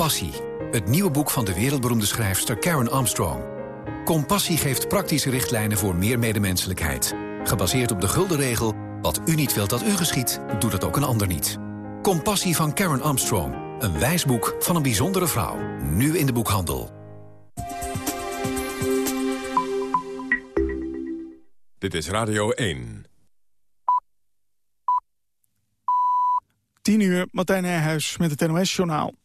Compassie, het nieuwe boek van de wereldberoemde schrijfster Karen Armstrong. Compassie geeft praktische richtlijnen voor meer medemenselijkheid. Gebaseerd op de gulden regel, wat u niet wilt dat u geschiet, doet het ook een ander niet. Compassie van Karen Armstrong, een wijsboek van een bijzondere vrouw. Nu in de boekhandel. Dit is Radio 1. 10 uur, Martijn Nijhuis met het NOS-journaal.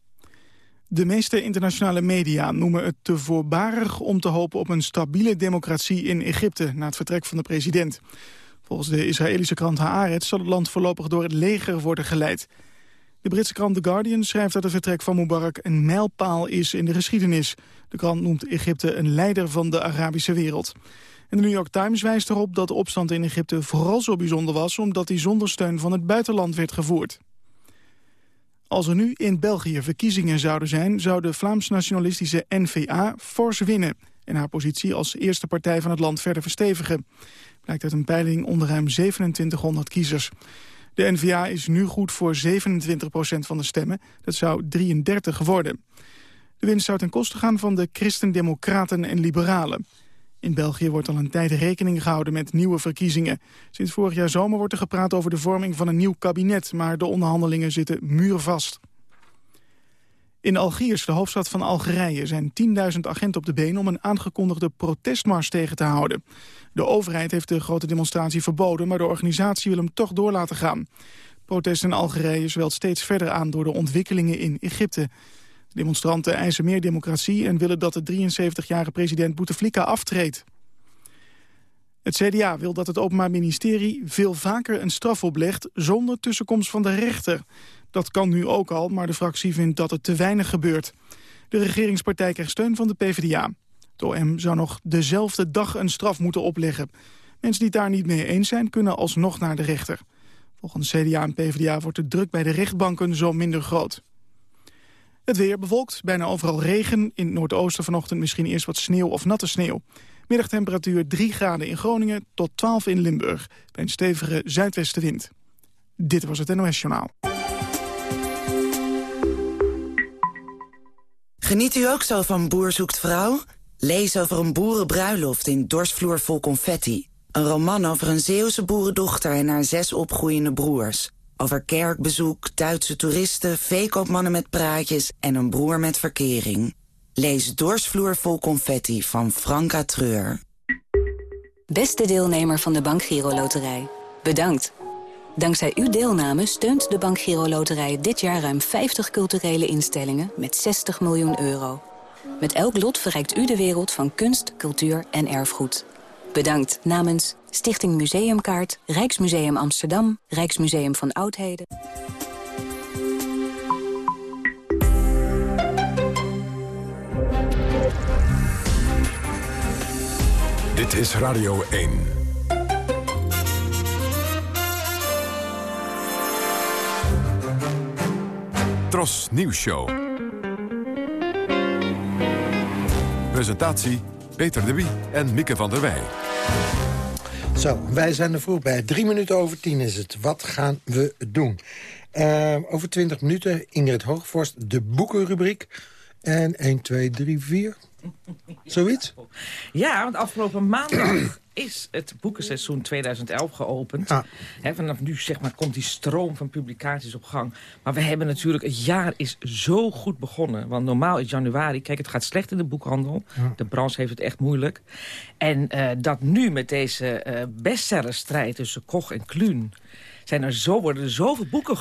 De meeste internationale media noemen het te voorbarig om te hopen op een stabiele democratie in Egypte na het vertrek van de president. Volgens de Israëlische krant Haaretz zal het land voorlopig door het leger worden geleid. De Britse krant The Guardian schrijft dat het vertrek van Mubarak een mijlpaal is in de geschiedenis. De krant noemt Egypte een leider van de Arabische wereld. En de New York Times wijst erop dat de opstand in Egypte vooral zo bijzonder was... omdat die zonder steun van het buitenland werd gevoerd. Als er nu in België verkiezingen zouden zijn... zou de Vlaams-nationalistische N-VA fors winnen... en haar positie als eerste partij van het land verder verstevigen. Blijkt uit een peiling onder ruim 2700 kiezers. De N-VA is nu goed voor 27% van de stemmen. Dat zou 33 worden. De winst zou ten koste gaan van de Christen-Democraten en Liberalen. In België wordt al een tijd rekening gehouden met nieuwe verkiezingen. Sinds vorig jaar zomer wordt er gepraat over de vorming van een nieuw kabinet... maar de onderhandelingen zitten muurvast. In Algiers, de hoofdstad van Algerije, zijn 10.000 agenten op de been... om een aangekondigde protestmars tegen te houden. De overheid heeft de grote demonstratie verboden... maar de organisatie wil hem toch door laten gaan. Protest in Algerije zwelt steeds verder aan door de ontwikkelingen in Egypte. Demonstranten eisen meer democratie en willen dat de 73-jarige president Bouteflika aftreedt. Het CDA wil dat het Openbaar Ministerie veel vaker een straf oplegt zonder tussenkomst van de rechter. Dat kan nu ook al, maar de fractie vindt dat het te weinig gebeurt. De regeringspartij krijgt steun van de PvdA. Het OM zou nog dezelfde dag een straf moeten opleggen. Mensen die daar niet mee eens zijn, kunnen alsnog naar de rechter. Volgens CDA en PvdA wordt de druk bij de rechtbanken zo minder groot. Het weer bewolkt, bijna overal regen. In het noordoosten vanochtend misschien eerst wat sneeuw of natte sneeuw. Middagtemperatuur 3 graden in Groningen tot 12 in Limburg. Bij een stevige zuidwestenwind. Dit was het NOS Journaal. Geniet u ook zo van Boer zoekt vrouw? Lees over een boerenbruiloft in Dorsvloer vol confetti. Een roman over een Zeeuwse boerendochter en haar zes opgroeiende broers. Over kerkbezoek, Duitse toeristen, veekoopmannen met praatjes en een broer met verkering. Lees Dorsvloer vol confetti van Franka Treur. Beste deelnemer van de Bank Giro Loterij, bedankt. Dankzij uw deelname steunt de Bank Giro Loterij dit jaar ruim 50 culturele instellingen met 60 miljoen euro. Met elk lot verrijkt u de wereld van kunst, cultuur en erfgoed. Bedankt namens Stichting Museumkaart, Rijksmuseum Amsterdam, Rijksmuseum van Oudheden. Dit is Radio 1. Tros Nieuws Show. Presentatie Peter de Wie en Mieke van der Wij. Zo, wij zijn er vroeg bij. Drie minuten over tien is het. Wat gaan we doen? Uh, over twintig minuten Ingrid Hoogvorst, de boekenrubriek. En 1, 2, 3, 4. Zoiets? Ja, want afgelopen maandag is het boekenseizoen 2011 geopend. Vanaf nu zeg maar, komt die stroom van publicaties op gang. Maar we hebben natuurlijk, het jaar is zo goed begonnen. Want normaal is januari, kijk het gaat slecht in de boekhandel. De branche heeft het echt moeilijk. En uh, dat nu met deze uh, bestsellerstrijd tussen Koch en Kluun... Zijn er zo, worden er zoveel boeken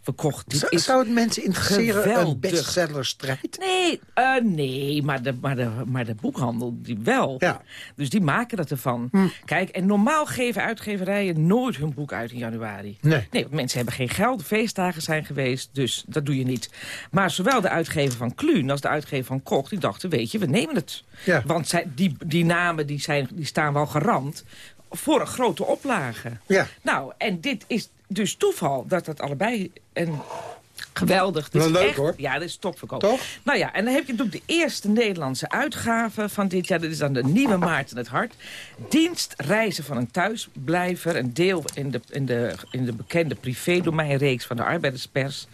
verkocht. Zou, zou het mensen interesseren, geweldig. een bestsellerstrijd? Nee, uh, nee maar, de, maar, de, maar de boekhandel die wel. Ja. Dus die maken dat ervan. Hm. Kijk, en normaal geven uitgeverijen nooit hun boek uit in januari. Nee. Nee, want mensen hebben geen geld, feestdagen zijn geweest, dus dat doe je niet. Maar zowel de uitgever van Kluun als de uitgever van Koch, die dachten, weet je, we nemen het. Ja. Want zij, die, die namen die zijn, die staan wel garant voor een grote oplage. Ja. Nou, en dit is dus toeval dat dat allebei een Geweldig. Is leuk echt, hoor. Ja, dit is topverkoop. Toch? Nou ja, en dan heb je natuurlijk de eerste Nederlandse uitgave van dit jaar. Dat is dan de Nieuwe Maarten het Hart. Dienstreizen van een thuisblijver. Een deel in de, in de, in de bekende privédomeinreeks van de arbeiderspers.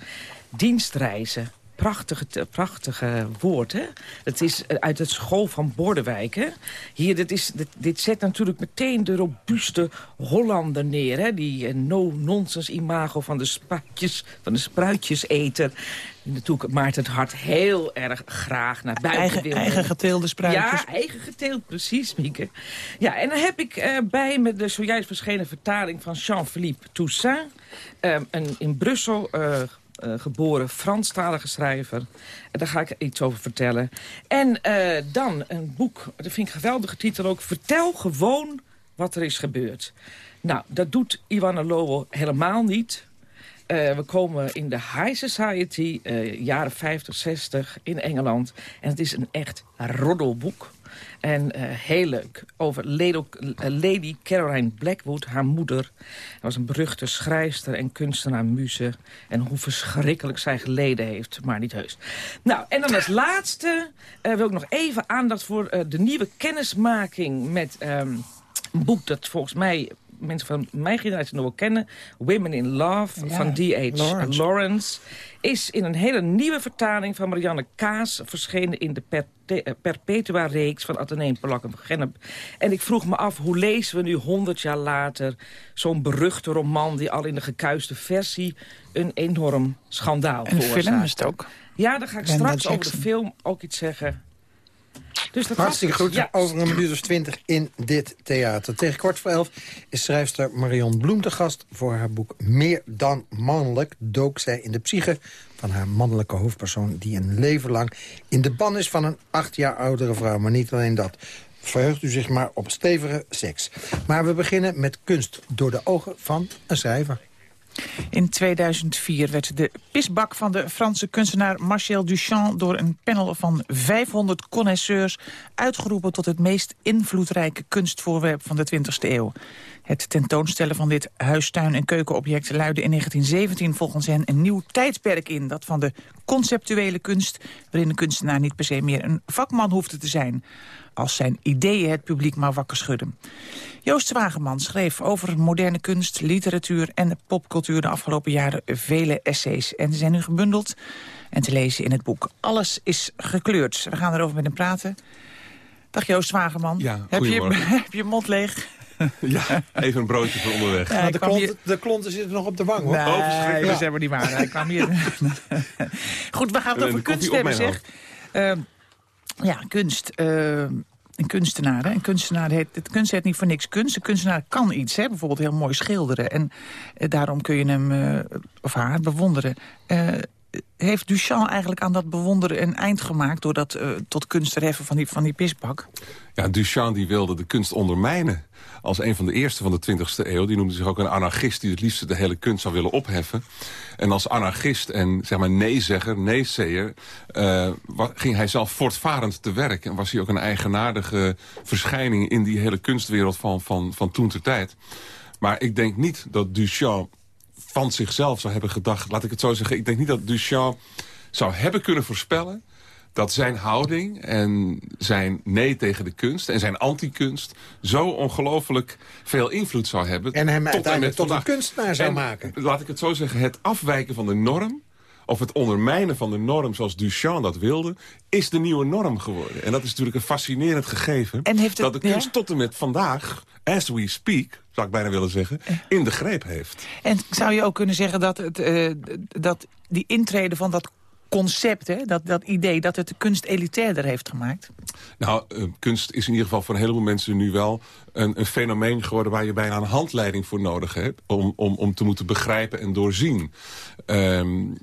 Dienstreizen. Prachtige, prachtige woord. Hè? Het is uit het school van Bordewijk. Hè? Hier, dit, is, dit, dit zet natuurlijk meteen de robuuste Hollander neer. Hè? Die no-nonsense imago van de, spruitjes, van de spruitjeseter. Natuurlijk maakt het hart heel erg graag naar buiten eigen, Eigen geteelde spruitjes. Ja, eigen geteeld, precies, Mieke. Ja, en dan heb ik uh, bij me de zojuist verschenen vertaling van Jean-Philippe Toussaint. Een in Brussel uh, geboren Franstalige schrijver. En daar ga ik iets over vertellen. En dan een boek, dat vind ik een geweldige titel ook. Vertel gewoon wat er is gebeurd. Nou, dat doet Iwana Lowell helemaal niet. Uh, we komen in de high society, uh, jaren 50, 60 in Engeland. En het is een echt roddelboek. En uh, heel leuk. Over Lady, Caroline Blackwood, haar moeder. Hij was een beruchte schrijfster en kunstenaar muze. En hoe verschrikkelijk zij geleden heeft, maar niet heus. Nou, en dan als laatste wil ik nog even aandacht voor de nieuwe kennismaking met... Um, een boek dat volgens mij mensen van mijn generatie nog wel kennen. Women in Love van D.H. Lawrence. Is in een hele nieuwe vertaling van Marianne Kaas... verschenen in de eh, Perpetua-reeks van Atheneum Polak en Gennep. En ik vroeg me af, hoe lezen we nu honderd jaar later... zo'n beruchte roman die al in de gekuiste versie... een enorm schandaal veroorzaakt. En film is het ook. Ja, dan ga ik straks over de film ook iets zeggen. Dus dat Hartstikke goed. Over een minuut of twintig in dit theater. Tegen kwart voor elf is schrijfster Marion Bloem te gast. Voor haar boek Meer dan mannelijk dook zij in de psyche van haar mannelijke hoofdpersoon... die een leven lang in de ban is van een acht jaar oudere vrouw. Maar niet alleen dat. Verheugt u zich maar op stevige seks. Maar we beginnen met kunst door de ogen van een schrijver. In 2004 werd de pisbak van de Franse kunstenaar Marcel Duchamp... door een panel van 500 connoisseurs uitgeroepen... tot het meest invloedrijke kunstvoorwerp van de 20e eeuw. Het tentoonstellen van dit huistuin- en keukenobject luidde in 1917 volgens hen een nieuw tijdperk in. Dat van de conceptuele kunst, waarin de kunstenaar niet per se meer een vakman hoefde te zijn als zijn ideeën het publiek maar wakker schudden. Joost Zwageman schreef over moderne kunst, literatuur en popcultuur de afgelopen jaren vele essays. En ze zijn nu gebundeld en te lezen in het boek Alles is gekleurd. We gaan erover met hem praten. Dag Joost Zwageman. Ja, heb, je, heb je mond leeg? Ja, even een broodje voor onderweg. Ja, de, klonten, hier... de klonten zitten nog op de wang, hoor. Nee, oh, dat is helemaal niet waar. Hij kwam hier... Goed, we gaan het over kunst hebben, zeg. Uh, ja, kunst. Uh, een kunstenaar. Hè? Een kunstenaar heet, het kunst heet niet voor niks kunst. Een kunstenaar kan iets, hè? bijvoorbeeld heel mooi schilderen. En uh, daarom kun je hem, uh, of haar, bewonderen. Heeft Duchamp eigenlijk aan dat bewonderen een eind gemaakt... door dat tot kunst te heffen van die, van die pisbak? Ja, Duchamp die wilde de kunst ondermijnen als een van de eerste van de 20e eeuw. Die noemde zich ook een anarchist die het liefst de hele kunst zou willen opheffen. En als anarchist en zeg maar nee-zegger, nee-zeer... Uh, ging hij zelf voortvarend te werk. En was hij ook een eigenaardige verschijning in die hele kunstwereld van, van, van toen ter tijd. Maar ik denk niet dat Duchamp van zichzelf zou hebben gedacht... laat ik het zo zeggen, ik denk niet dat Duchamp zou hebben kunnen voorspellen dat zijn houding en zijn nee tegen de kunst... en zijn anti-kunst zo ongelooflijk veel invloed zou hebben. En hem tot uiteindelijk tot een kunstenaar zou maken. Laat ik het zo zeggen, het afwijken van de norm of het ondermijnen van de norm zoals Duchamp dat wilde... is de nieuwe norm geworden. En dat is natuurlijk een fascinerend gegeven... dat de kunst tot en met vandaag, as we speak, zou ik bijna willen zeggen... in de greep heeft. En zou je ook kunnen zeggen dat, het, uh, dat die intrede van dat concept, hè, dat, dat idee dat het de kunst elitairder heeft gemaakt? Nou, uh, kunst is in ieder geval voor een heleboel mensen nu wel een, een, fenomeen geworden... waar je bijna een handleiding voor nodig hebt om, om, om te moeten begrijpen en doorzien. Um,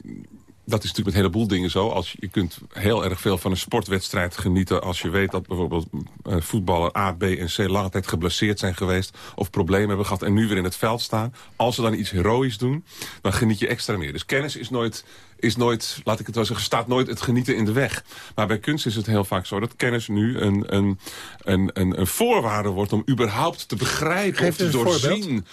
dat is natuurlijk met een heleboel dingen zo. Als je, kunt heel erg veel van een sportwedstrijd genieten... als je weet dat bijvoorbeeld uh, voetballer A, B en C... lange tijd geblesseerd zijn geweest of problemen hebben gehad... en nu weer in het veld staan. Als ze dan iets heroïs doen, dan geniet je extra meer. Dus kennis is nooit is nooit, laat ik het wel zeggen, staat nooit het genieten in de weg. Maar bij kunst is het heel vaak zo dat kennis nu een, een, een, een, een voorwaarde wordt... om überhaupt te begrijpen of te doorzien.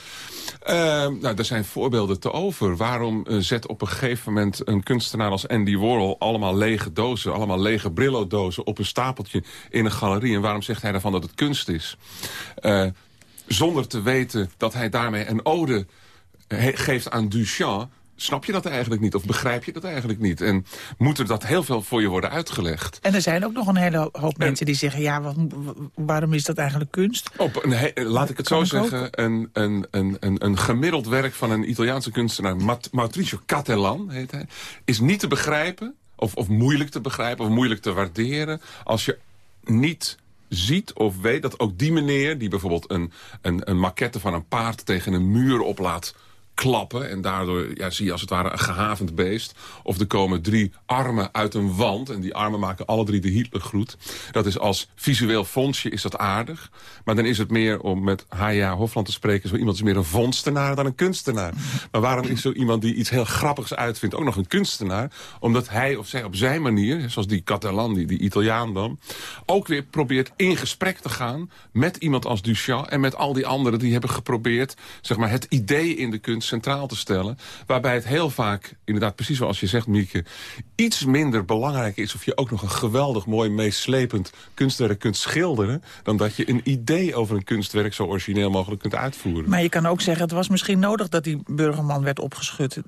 Uh, nou, er zijn voorbeelden te over. Waarom uh, zet op een gegeven moment een kunstenaar als Andy Warhol... allemaal lege dozen, allemaal lege Brillo-dozen... op een stapeltje in een galerie? En waarom zegt hij daarvan dat het kunst is? Uh, zonder te weten dat hij daarmee een ode geeft aan Duchamp snap je dat eigenlijk niet? Of begrijp je dat eigenlijk niet? En moet er dat heel veel voor je worden uitgelegd? En er zijn ook nog een hele hoop mensen die zeggen... ja, wat, waarom is dat eigenlijk kunst? Op een, laat ik het zo zeggen, een, een, een, een, gemiddeld werk van een Italiaanse kunstenaar... Mauricio Cattelan heet hij, is niet te begrijpen... Of, of moeilijk te begrijpen of moeilijk te waarderen... als je niet ziet of weet dat ook die meneer... die bijvoorbeeld een, een, een maquette van een paard tegen een muur oplaat klappen. En daardoor ja, zie je als het ware een gehavend beest. Of er komen drie armen uit een wand. En die armen maken alle drie de Hitlergroet. Dat is als visueel fondsje is dat aardig. Maar dan is het meer, om met H.J. Hofland te spreken... zo iemand is meer een vondstenaar dan een kunstenaar. Maar waarom is zo iemand die iets heel grappigs uitvindt... ook nog een kunstenaar? Omdat hij of zij op zijn manier, zoals die Catalan, die, die Italiaan dan... ook weer probeert in gesprek te gaan met iemand als Duchamp... en met al die anderen die hebben geprobeerd zeg maar, het idee in de kunst centraal te stellen. Waarbij het heel vaak, inderdaad precies zoals je zegt Mieke... iets minder belangrijk is of je ook nog een geweldig mooi meeslepend kunstwerk kunt schilderen... dan dat je een idee over een kunstwerk zo origineel mogelijk kunt uitvoeren. Maar je kan ook zeggen, het was misschien nodig dat die burgerman werd opgeschud.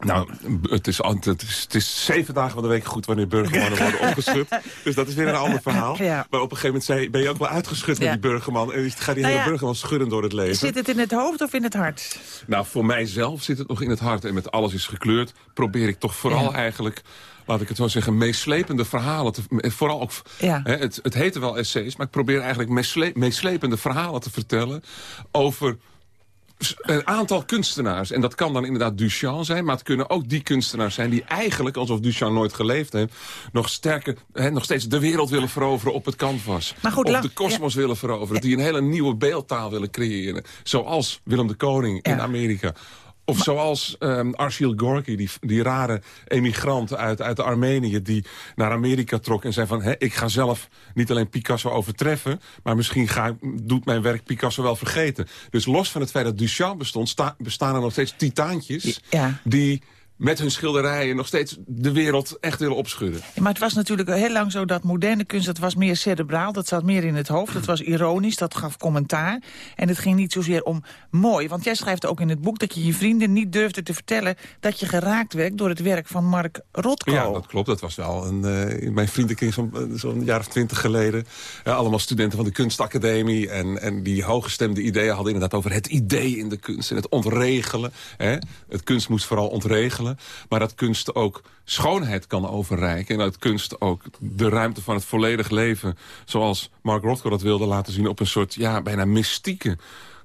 Nou, het is, het, is, het is zeven dagen van de week goed wanneer burgermannen worden opgeschud. Dus dat is weer een ander verhaal. Maar op een gegeven moment zei, ben je ook wel uitgeschud met die burgerman. En gaat die nou hele burgerman schudden door het leven. Zit het in het hoofd of in het hart? Nou, voor mijzelf zit het nog in het hart. En met alles is gekleurd probeer ik toch vooral eigenlijk laat ik het zo zeggen, meeslepende verhalen. Te, vooral ook, ja. hè, het, het heette wel essays, maar ik probeer eigenlijk meeslepende verhalen te vertellen over een aantal kunstenaars. En dat kan dan inderdaad Duchamp zijn. Maar het kunnen ook die kunstenaars zijn die eigenlijk, alsof Duchamp nooit geleefd heeft... nog, sterker, hè, nog steeds de wereld willen veroveren op het canvas. Maar goed, of de kosmos willen veroveren. Die een hele nieuwe beeldtaal willen creëren. Zoals Willem de Koning in Amerika. Of zoals um, Arshil Gorky, die, die rare emigrant uit, uit Armenië... die naar Amerika trok en zei van... Hé, ik ga zelf niet alleen Picasso overtreffen... maar misschien ga, doet mijn werk Picasso wel vergeten. Dus los van het feit dat Duchamp bestond... bestaan er nog steeds titaantjes die met hun schilderijen nog steeds de wereld echt willen opschudden. maar het was natuurlijk heel lang zo dat moderne kunst... dat was meer cerebraal, dat zat meer in het hoofd. Dat was ironisch, dat gaf commentaar. En het ging niet zozeer om mooi. Want jij schrijft ook in het boek dat je je vrienden niet durfde te vertellen... dat je geraakt werd door het werk van Mark Rothko. Ja, dat klopt. Dat was wel een, uh, mijn vriendenkring zo'n zo jaar of twintig geleden. allemaal studenten van de kunstacademie. En, en die hooggestemde ideeën hadden inderdaad over het idee in de kunst. En het ontregelen. Hè. Het kunst moest vooral ontregelen. Maar dat kunst ook schoonheid kan overreiken. En dat kunst ook de ruimte van het volledig leven... zoals Mark Rothko dat wilde laten zien... op een soort ja, bijna mystieke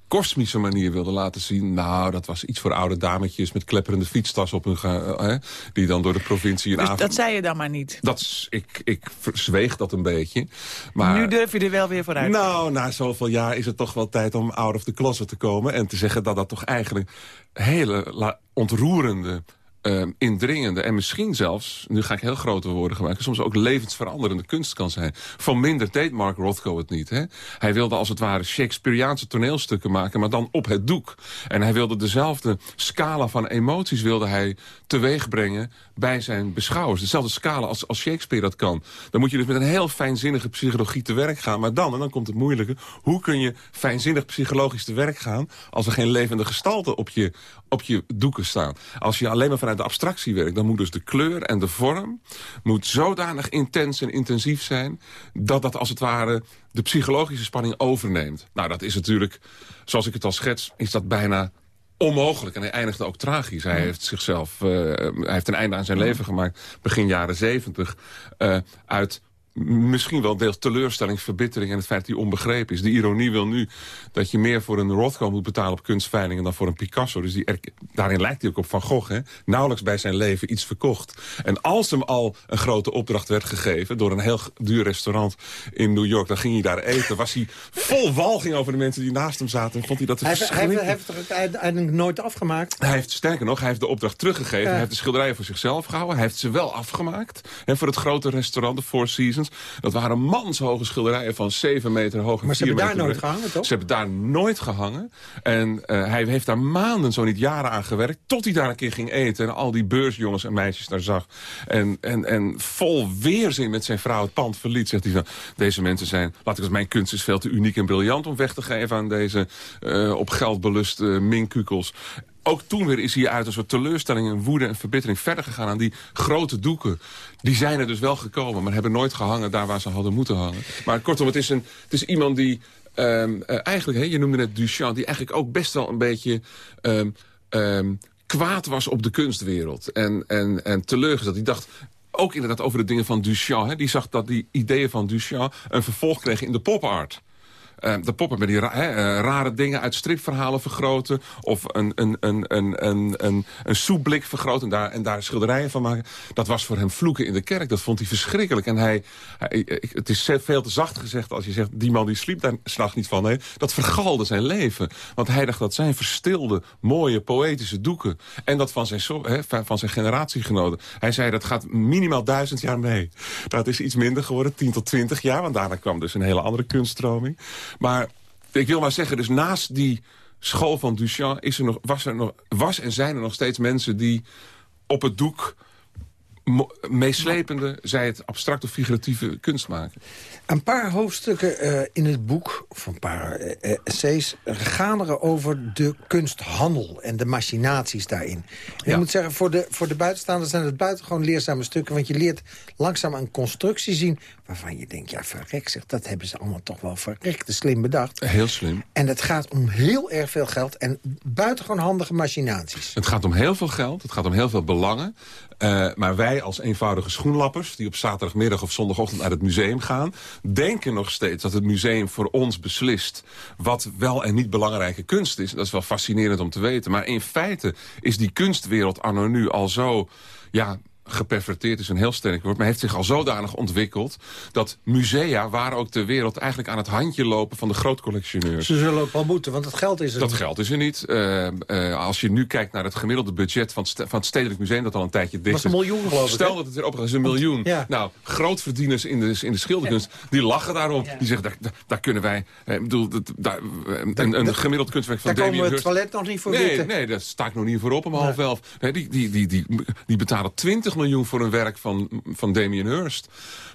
kosmische manier wilde laten zien. Nou, dat was iets voor oude dametjes met klepperende fietstas op hun... Hè, die dan door de provincie in dus dat zei je dan maar niet? Dat, ik, ik verzweeg dat een beetje. Maar, nu durf je er wel weer vooruit. Nou, na zoveel jaar is het toch wel tijd om out of the closet te komen... en te zeggen dat dat toch eigenlijk hele ontroerende uh, indringende en misschien zelfs, nu ga ik heel grote woorden gebruiken... soms ook levensveranderende kunst kan zijn. Van minder deed Mark Rothko het niet. Hè? Hij wilde als het ware Shakespeareaanse toneelstukken maken... maar dan op het doek. En hij wilde dezelfde scala van emoties wilde hij teweeg brengen bij zijn beschouwers. Dezelfde scala als, als Shakespeare dat kan. Dan moet je dus met een heel fijnzinnige psychologie te werk gaan. Maar dan, en dan komt het moeilijke... hoe kun je fijnzinnig psychologisch te werk gaan... als er geen levende gestalte op je, op je doeken staan? Als je alleen maar vanuit de abstractie werkt... dan moet dus de kleur en de vorm moet zodanig intens en intensief zijn... dat dat als het ware de psychologische spanning overneemt. Nou, dat is natuurlijk, zoals ik het al schets, is dat bijna onmogelijk. En hij eindigde ook tragisch. Hij heeft zichzelf, uh, hij heeft een einde aan zijn leven gemaakt, begin jaren zeventig, uh, uit misschien wel deels teleurstelling, verbittering... en het feit dat hij onbegrepen is. De ironie wil nu dat je meer voor een Rothko moet betalen op kunstveilingen... dan voor een Picasso. Dus die daarin lijkt hij ook op Van Gogh. Hè? Nauwelijks bij zijn leven iets verkocht. En als hem al een grote opdracht werd gegeven... door een heel duur restaurant in New York, dan ging hij daar eten. Was hij vol walging over de mensen die naast hem zaten. En vond hij dat hij, hij, hij heeft het uiteindelijk nooit afgemaakt? Hij heeft, sterker nog, hij heeft de opdracht teruggegeven. Hij heeft de schilderijen voor zichzelf gehouden. Hij heeft ze wel afgemaakt. En voor het grote restaurant, de Four Seasons dat waren manshoge schilderijen van 7 meter hoog en Maar ze hebben daar nooit gehangen, toch? Ze hebben daar nooit gehangen. En uh, hij heeft daar maanden, zo niet jaren aan gewerkt... tot hij daar een keer ging eten en al die beursjongens en meisjes daar zag. En, en, en vol weerzin met zijn vrouw het pand verliet, zegt hij van... deze mensen zijn, laat ik als mijn kunst is veel te uniek en briljant... om weg te geven aan deze uh, op geld beluste minkukels. Ook toen weer is hij uit een soort teleurstelling en woede en verbittering verder gegaan aan die grote doeken. Die zijn er dus wel gekomen, maar hebben nooit gehangen daar waar ze hadden moeten hangen. Maar kortom, het is, een, het is iemand die um, uh, eigenlijk, he, je noemde net Duchamp, die eigenlijk ook best wel een beetje... Um, um, kwaad was op de kunstwereld. En, en, en teleurgesteld. Die dacht, ook inderdaad over de dingen van Duchamp. Hè. Die zag dat die ideeën van Duchamp een vervolg kregen in de pop art. Uh, de poppen met die uh, rare dingen uit stripverhalen vergroten. Of een, een, een, een, een, een, een soepblik vergroten en daar, en daar schilderijen van maken. Dat was voor hem vloeken in de kerk. Dat vond hij verschrikkelijk. En hij, het is veel te zacht gezegd als je zegt... die man die sliep daar s'nachts niet van. Nee, dat vergalde zijn leven. Want hij dacht dat zijn verstilde, mooie, poëtische doeken... en dat van zijn, van zijn generatiegenoten... hij zei dat gaat minimaal duizend jaar mee. Dat is iets minder geworden, tien tot twintig jaar. Want daarna kwam dus een hele andere kunststroming. Maar ik wil maar zeggen, dus naast die school van Duchamp... Is er nog, was, er nog, was en zijn er nog steeds mensen die op het doek meeslepende, zij het abstracte of figuratieve kunst maken. Een paar hoofdstukken uh, in het boek, of een paar uh, essays... gaan er over de kunsthandel en de machinaties daarin. Ja. Ik moet zeggen, voor de, voor de buitenstaanders zijn het buitengewoon leerzame stukken... want je leert langzaam een constructie zien waarvan je denkt... ja, verrek zeg, dat hebben ze allemaal toch wel verrekte slim bedacht. Heel slim. En het gaat om heel erg veel geld en buitengewoon handige machinaties. Het gaat om heel veel geld, het gaat om heel veel belangen. Uh, maar wij als eenvoudige schoenlappers... die op zaterdagmiddag of zondagochtend naar het museum gaan... denken nog steeds dat het museum voor ons beslist... wat wel en niet belangrijke kunst is. Dat is wel fascinerend om te weten. Maar in feite is die kunstwereld anno nu al zo... Ja, geperverteerd is een heel sterk woord... maar heeft zich al zodanig ontwikkeld... dat musea, waar ook ter wereld, eigenlijk aan het handje lopen... van de grootcollectioneurs. Ze zullen ook wel moeten, want het geld is er Dat niet. geld is er niet. Uh, uh, als je nu kijkt naar het gemiddelde budget van, van het Stedelijk Museum... dat al een tijdje dicht is. een miljoen, geloof ik. Stel dat het weer opgaat, is een miljoen. Ja. Nou, grootverdieners in de, in de schilderkunst, die lachen daarom. Ja. Die zeggen, daar, daar, kunnen wij... Eh, bedoel, daar, een, een gemiddeld kunstwerk van Daar Damien komen we het toilet nog niet voor nee, weten. Nee, daar sta ik nog niet voor op om half elf. Nee, die, die, die, die, die betalen 20 miljoen voor een werk van, van Damien Hirst.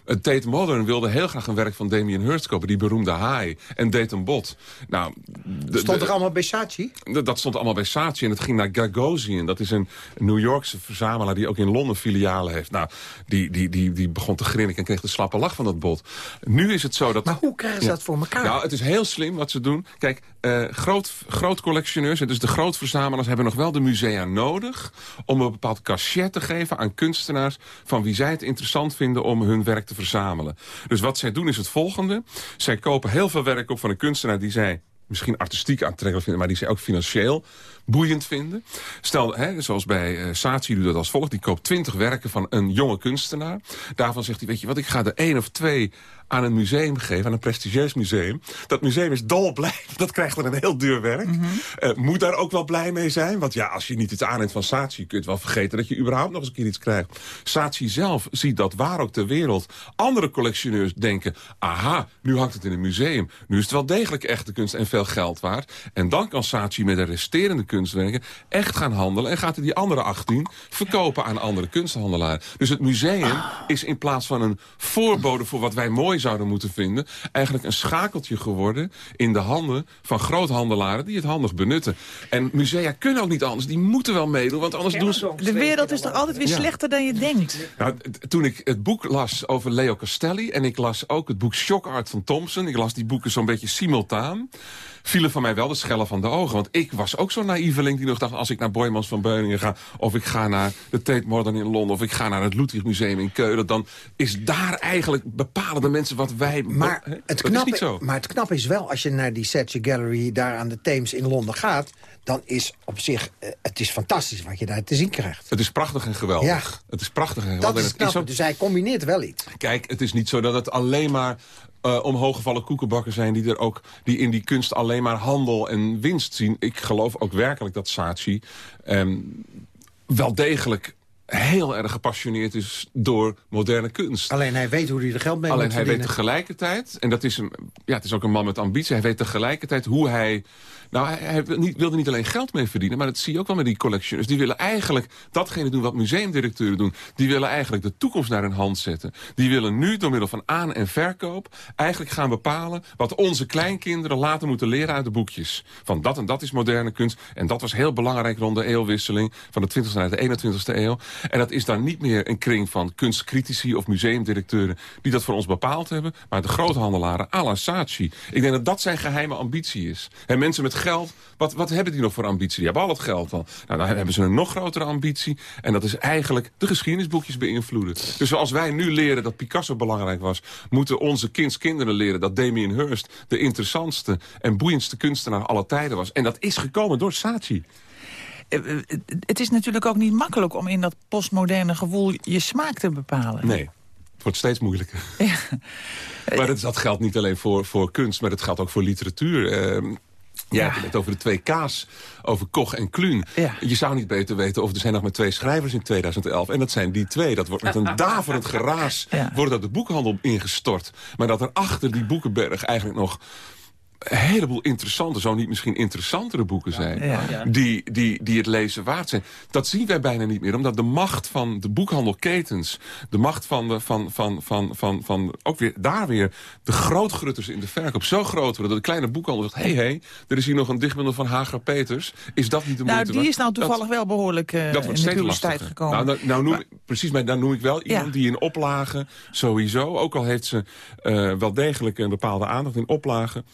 Tate Modern wilde heel graag een werk van Damien Hirst kopen. Die beroemde haai. En deed een bot. Nou, de, stond er allemaal bij Saatchi? Dat stond allemaal bij Saatchi. En het ging naar Gagosian. Dat is een New Yorkse verzamelaar die ook in Londen filialen heeft. Nou, die, die, die, die begon te grinniken en kreeg de slappe lach van dat bot. Nu is het zo dat... Maar hoe krijgen ze ja, dat voor elkaar? Nou, het is heel slim wat ze doen. Kijk, uh, groot, groot collectioneurs, dus de grootverzamelaars... hebben nog wel de musea nodig... om een bepaald cachet te geven aan kunstenaars... van wie zij het interessant vinden om hun werk te verzamelen. Dus wat zij doen is het volgende. Zij kopen heel veel werk op van een kunstenaar die zij misschien artistiek aantrekkelijk vinden... maar die zij ook financieel boeiend vinden. Stel, hè, zoals bij uh, Saatchi doet dat als volgt. Die koopt twintig werken van een jonge kunstenaar. Daarvan zegt hij, weet je wat, ik ga er één of twee aan een museum geven, aan een prestigieus museum. Dat museum is dolblij, dat krijgt er een heel duur werk. Mm -hmm. uh, moet daar ook wel blij mee zijn. Want ja, als je niet iets aanneemt van Saatchi... kun je het wel vergeten dat je überhaupt nog eens een keer iets krijgt. Saatchi zelf ziet dat waar ook ter wereld andere collectioneurs denken... aha, nu hangt het in een museum. Nu is het wel degelijk echte kunst en veel geld waard. En dan kan Saatchi met de resterende kunstwerken echt gaan handelen... en gaat hij die andere 18 verkopen aan andere kunsthandelaren. Dus het museum is in plaats van een voorbode voor wat wij mooi zouden moeten vinden... eigenlijk een schakeltje geworden in de handen van groothandelaren... die het handig benutten. En musea kunnen ook niet anders. Die moeten wel meedoen, want anders doen ze... De wereld is toch altijd weer slechter dan je denkt? Nou, toen ik het boek las over Leo Castelli... en ik las ook het boek Shock Art van Thompson... ik las die boeken zo'n beetje simultaan vielen van mij wel de schellen van de ogen. Want ik was ook zo'n naïveling die nog dacht... als ik naar Boymans van Beuningen ga... of ik ga naar de Tate Modern in Londen... of ik ga naar het Ludwig Museum in Keulen... dan is daar eigenlijk bepalen de mensen wat wij... Maar het, knap, is zo. maar het knap is wel, als je naar die Saatchi Gallery... daar aan de Theems in Londen gaat dan is op zich, uh, het is fantastisch wat je daar te zien krijgt. Het is prachtig en geweldig. Ja. Het is prachtig en geweldig. Dat is, knap. Dus hij combineert wel iets. Kijk, het is niet zo dat het alleen maar uh, omhooggevallen koekenbakken zijn... Die, er ook, die in die kunst alleen maar handel en winst zien. Ik geloof ook werkelijk dat Saatchi um, wel degelijk heel erg gepassioneerd is door moderne kunst. Alleen hij weet hoe hij er geld mee Alleen moet hij weet tegelijkertijd, en dat is een, ja, het is ook een man met ambitie... hij weet tegelijkertijd hoe hij nou, hij, hij wilde niet alleen geld mee verdienen... maar dat zie je ook wel met die collectioners. Die willen eigenlijk datgene doen wat museumdirecteuren doen. Die willen eigenlijk de toekomst naar hun hand zetten. Die willen nu door middel van aan- en verkoop... eigenlijk gaan bepalen wat onze kleinkinderen later moeten leren uit de boekjes. Van dat en dat is moderne kunst. En dat was heel belangrijk rond de eeuwwisseling... van de 20e naar de 21e eeuw. En dat is dan niet meer een kring van kunstcritici of museumdirecteuren... die dat voor ons bepaald hebben, maar de groothandelaren à la Saatchi. Ik denk dat dat zijn geheime ambitie is. En mensen met geld, wat, wat hebben die nog voor ambitie? Die hebben al het geld al. Nou, dan hebben ze een nog grotere ambitie. En dat is eigenlijk de geschiedenisboekjes beïnvloeden. Dus zoals wij nu leren dat Picasso belangrijk was... moeten onze kindskinderen leren dat Damien Hirst... de interessantste en boeiendste kunstenaar aller tijden was. En dat is gekomen door Saatchi. Eh, eh, het is natuurlijk ook niet makkelijk om in dat postmoderne gewoel je smaak te bepalen. Nee. Het wordt steeds moeilijker. Ja. maar dat, dat geldt niet alleen voor, voor kunst, maar dat geldt ook voor literatuur. Uh, ja, hebt het over de twee K's, over Koch en Kluun. Je zou niet beter weten of er zijn nog maar twee schrijvers in 2011. En dat zijn die twee. Dat wordt met een daverend geraas ja. wordt dat de boekhandel ingestort. Maar dat er achter die boekenberg eigenlijk nog een heleboel interessante, zo niet misschien interessantere boeken zijn... Die, die, die het lezen waard zijn. Dat zien wij bijna niet meer, omdat de macht van de boekhandelketens... de macht van, de, van, van, van, van, van ook weer daar weer de grootgrutters in de verkoop zo groot worden... dat de kleine boekhandel zegt, hé, hey, hey, er is hier nog een dichtbundel van Hager Peters. Is dat niet de nou, moeite? Nou, die is nou toevallig wel behoorlijk uh, dat wordt in de tijd gekomen. Nou, nou, nou noem, precies, maar dan noem ik wel iemand die in oplagen sowieso... ook al heeft ze uh, wel degelijk een bepaalde aandacht in oplagen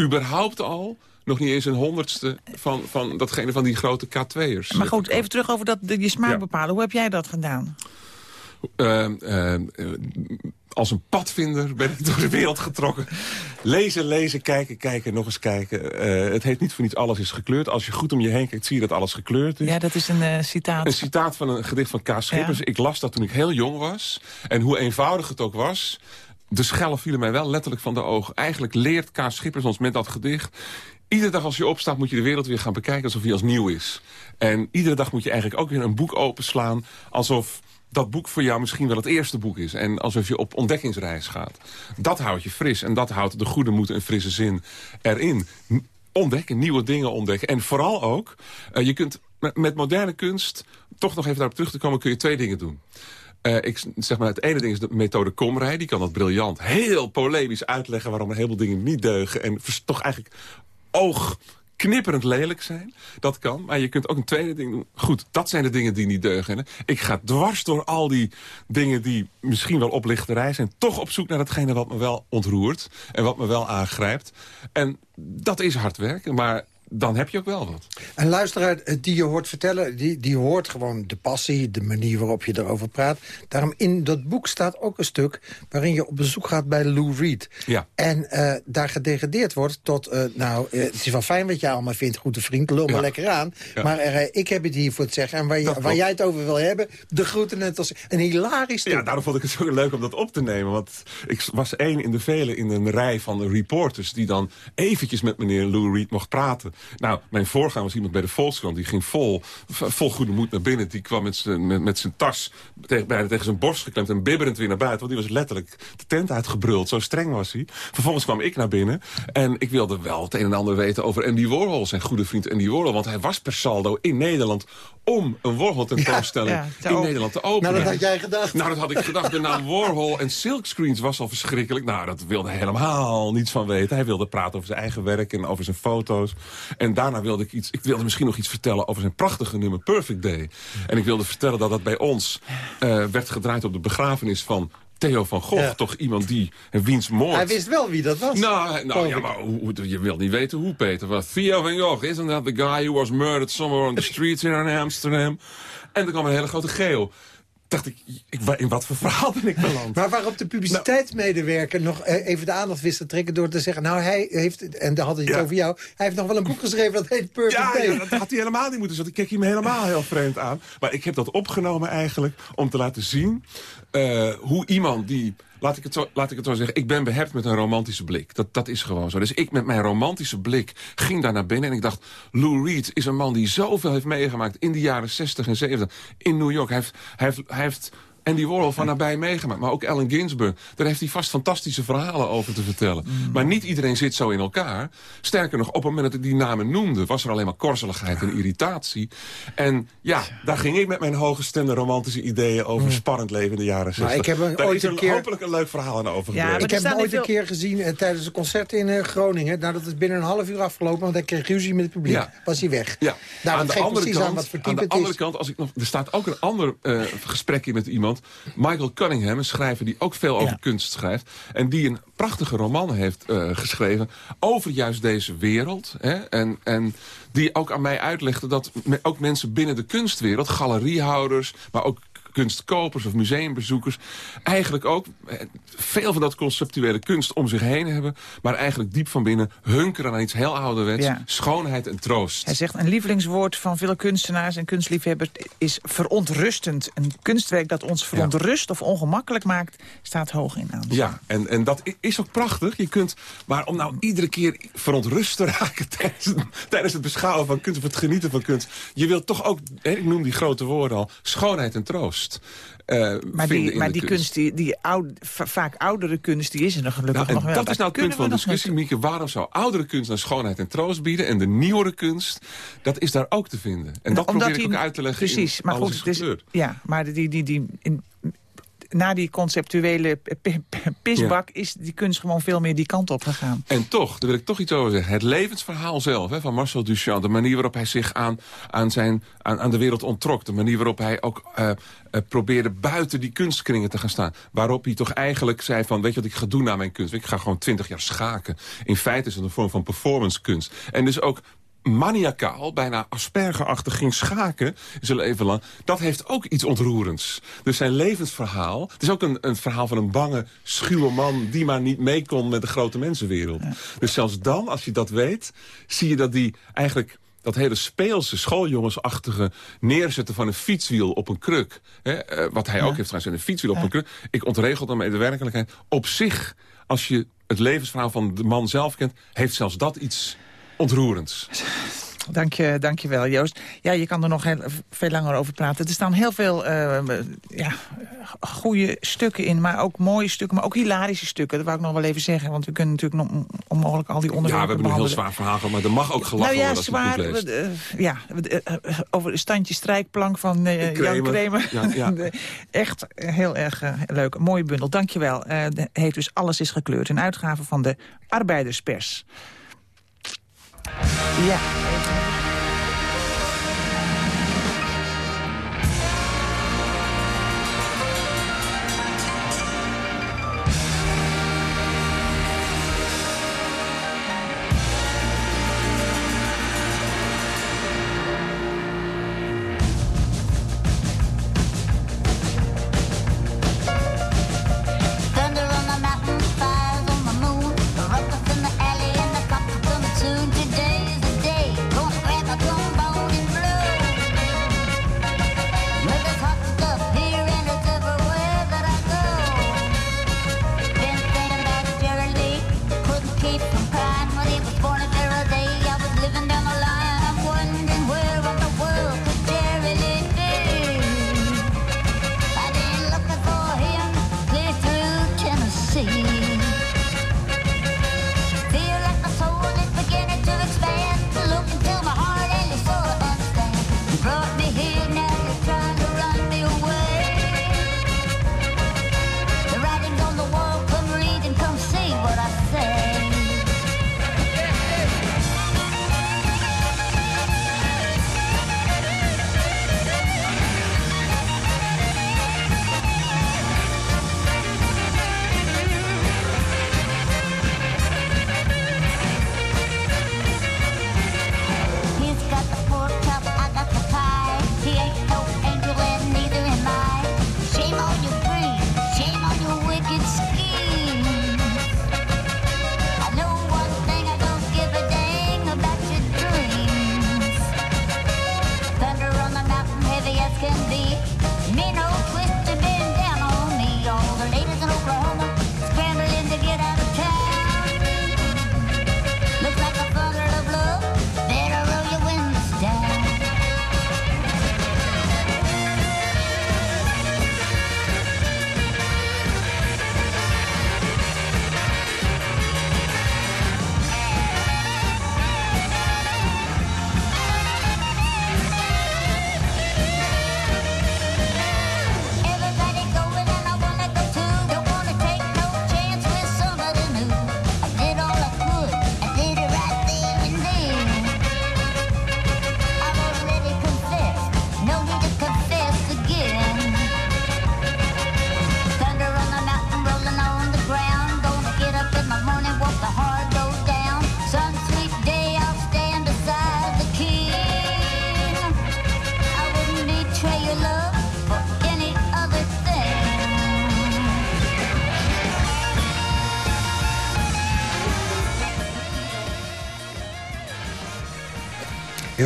überhaupt al nog niet eens een honderdste van, van datgene van die grote K2'ers. Maar goed, even terug over dat, je smaak bepalen. Hoe heb jij dat gedaan? Uh, uh, als een padvinder ben ik door de wereld getrokken. Lezen, lezen, kijken, kijken, nog eens kijken. Uh, het heet niet voor niets alles is gekleurd. Als je goed om je heen kijkt, zie je dat alles gekleurd is. Ja, dat is een citaat. Een citaat van een gedicht van K. Schippers. Ja. Ik las dat toen ik heel jong was. En hoe eenvoudig het ook was de schellen vielen mij wel letterlijk van de ogen. Eigenlijk leert K. Schippers ons met dat gedicht... Iedere dag als je opstaat moet je de wereld weer gaan bekijken alsof hij als nieuw is. En iedere dag moet je eigenlijk ook weer een boek openslaan... alsof dat boek voor jou misschien wel het eerste boek is. En alsof je op ontdekkingsreis gaat. Dat houdt je fris en dat houdt de goede moed en frisse zin erin. Ontdekken, nieuwe dingen ontdekken. En vooral ook, uh, je kunt met moderne kunst... toch nog even daarop terug te komen, kun je twee dingen doen. Uh, ik zeg maar, het ene ding is de methode Komrij. Die kan dat briljant, heel polemisch uitleggen... waarom een heleboel dingen niet deugen. En toch eigenlijk oog knipperend lelijk zijn. Dat kan. Maar je kunt ook een tweede ding doen. Goed, dat zijn de dingen die niet deugen. Hè? Ik ga dwars door al die dingen die misschien wel oplichterij zijn... toch op zoek naar datgene wat me wel ontroert. En wat me wel aangrijpt. En dat is hard werken. Maar dan heb je ook wel wat. Een luisteraar eh, die je hoort vertellen, die, die hoort gewoon de passie... de manier waarop je erover praat. Daarom in dat boek staat ook een stuk... waarin je op bezoek gaat bij Lou Reed. Ja. En uh, daar gedegradeerd wordt tot... Uh, nou, het is wel fijn wat jij allemaal vindt, goede vriend. Lul me lekker aan. Ja. Maar ik heb het hier voor het zeggen. En waar, je, waar jij het over wil hebben, de groeten net als een hilarisch stuk. Ja, daarom vond ik het zo leuk om dat op te nemen. Want ik was één in de vele in een rij van reporters... die dan eventjes met meneer Lou Reed mocht praten. Nou, mijn voorganger was iemand bij de Volkskrant. Die ging vol, vol goede moed naar binnen. Die kwam met zijn, met, met zijn tas tegen, bijna tegen zijn borst geklemd en bibberend weer naar buiten. Want die was letterlijk de tent uitgebruld. Zo streng was hij. Vervolgens kwam ik naar binnen. En ik wilde wel het een en ander weten over Andy Warhol. Zijn goede vriend Andy Warhol. Want hij was per saldo in Nederland om een Warhol tentoonstelling ja, ja, in Nederland te openen. Nou, dat had jij gedacht. Nou, dat had ik gedacht. De naam Warhol en Silkscreens was al verschrikkelijk. Nou, dat wilde hij helemaal niets van weten. Hij wilde praten over zijn eigen werk en over zijn foto's. En daarna wilde ik iets... Ik wilde misschien nog iets vertellen over zijn prachtige nummer Perfect Day. En ik wilde vertellen dat dat bij ons uh, werd gedraaid op de begrafenis van Theo van Gogh, ja. toch iemand die, wiens moord... Hij wist wel wie dat was. Nou, nou ja, maar hoe, je wil niet weten hoe, Peter. Theo van Gogh, isn't that the guy who was murdered somewhere on the streets here in Amsterdam? En er kwam een hele grote geel dacht ik, ik, in wat voor verhaal ben ik beland? Maar waarop de publiciteitsmedewerker nog eh, even de aandacht wist te trekken... door te zeggen, nou hij heeft, en daar had hij het over jou... hij heeft nog wel een boek geschreven dat heet Perfect ja. Ja, dat had hij helemaal niet moeten zeggen. Ik keek hem helemaal heel vreemd aan. Maar ik heb dat opgenomen eigenlijk om te laten zien... Uh, hoe iemand die laat ik, het zo, ik het zeggen. Ik ben behept met een romantische blik. Dat, dat is gewoon zo. Dus ik met mijn romantische blik ging daar naar binnen. En ik dacht, Lou Reed is een man die zoveel heeft meegemaakt... in de jaren 60 en 70 in New York. Heeft, heeft, hij heeft en die Warhol van nabij meegemaakt. Maar ook Allen Ginsberg. Daar heeft hij vast fantastische verhalen over te vertellen. Mm. Maar niet iedereen zit zo in elkaar. Sterker nog, op het moment dat ik die namen noemde... was er alleen maar korzeligheid en irritatie. En ja, daar ging ik met mijn hooggestemde romantische ideeën... over mm. spannend leven in de jaren 60. Maar ik heb een, ooit een keer... hopelijk een leuk verhaal aan over ja, Ik heb hem ooit een keer gezien uh, tijdens een concert in uh, Groningen. Nou, dat is binnen een half uur afgelopen... want hij kreeg ruzie met het publiek. Ja. Was hij weg. Ja. Nou, aan de andere kant, aan, aan de andere kant, als ik nog, er staat ook een ander uh, gesprekje met iemand Michael Cunningham, een schrijver die ook veel over kunst schrijft... en die een prachtige roman heeft uh, geschreven over juist deze wereld. Hè, en, en die ook aan mij uitlegde dat ook mensen binnen de kunstwereld... galeriehouders, maar ook kunstkopers of museumbezoekers... eigenlijk ook eh, veel van dat conceptuele kunst om zich heen hebben... maar eigenlijk diep van binnen hunkeren aan iets heel ouderwets. Schoonheid en troost. Hij zegt een lievelingswoord van veel kunstenaars en kunstliefhebbers... is verontrustend. Een kunstwerk dat ons verontrust of ongemakkelijk maakt... staat hoog in aanzien. Ja, en, en dat is ook prachtig. Je kunt, maar om nou iedere keer verontrust te raken... tijdens, tijdens het beschouwen van kunst of het genieten van kunst... je wilt toch ook, ik noem die grote woorden al... schoonheid en troost. Uh, maar die, maar die kunst, die, die vaak oudere kunst, die is er nog gelukkig nou, nog wel. Dat is nou het punt van discussie, Mieke. Waarom zou oudere kunst naar schoonheid en troost bieden... en de nieuwere kunst, dat is daar ook te vinden. En dat Omdat probeer ik ook uit te leggen Precies, maar goed, is Ja, maar die, die, die, in, na die conceptuele pisbak is die kunst gewoon veel meer die kant op gegaan. En toch, daar wil ik toch iets over zeggen. Het levensverhaal zelf hè, van Marcel Duchamp. De manier waarop hij zich aan, aan, zijn, aan, aan de wereld ontrok. De manier waarop hij ook uh, probeerde buiten die kunstkringen te gaan staan. Waarop hij toch eigenlijk zei van, weet je wat ik ga doen na mijn kunst? Ik ga gewoon twintig jaar schaken. In feite is het een vorm van performance kunst. En dus ook maniacaal, bijna aspergerachtig ging schaken zijn leven lang... dat heeft ook iets ontroerends. Dus zijn levensverhaal... het is ook een, een verhaal van een bange, schuwe man... die maar niet mee kon met de grote mensenwereld. Dus zelfs dan, als je dat weet, zie je dat die eigenlijk dat hele speelse, schooljongensachtige neerzetten van een fietswiel op een kruk. Hè, eh, wat hij ook heeft gedaan, een fietswiel op een kruk. Ik ontregel dan met de werkelijkheid. Op zich, als je het levensverhaal van de man zelf kent... heeft zelfs dat iets ontroerends. Dank je, dank je wel, Joost. Ja, je kan er nog heel, veel langer over praten. Er staan heel veel uh, ja, goede stukken in, maar ook mooie stukken, maar ook hilarische stukken. Dat wou ik nog wel even zeggen, want we kunnen natuurlijk nog onmogelijk al die onderwerpen Ja, we hebben een heel zwaar verhaal gehad, maar er mag ook gelachen nou ja, worden zwaar, uh, ja, uh, over de standje strijkplank van Jan Kremer. Ja, ja. Echt heel erg leuk. Een mooie bundel, dank je wel. heet dus Alles is gekleurd. Een uitgave van de Arbeiderspers. Ja.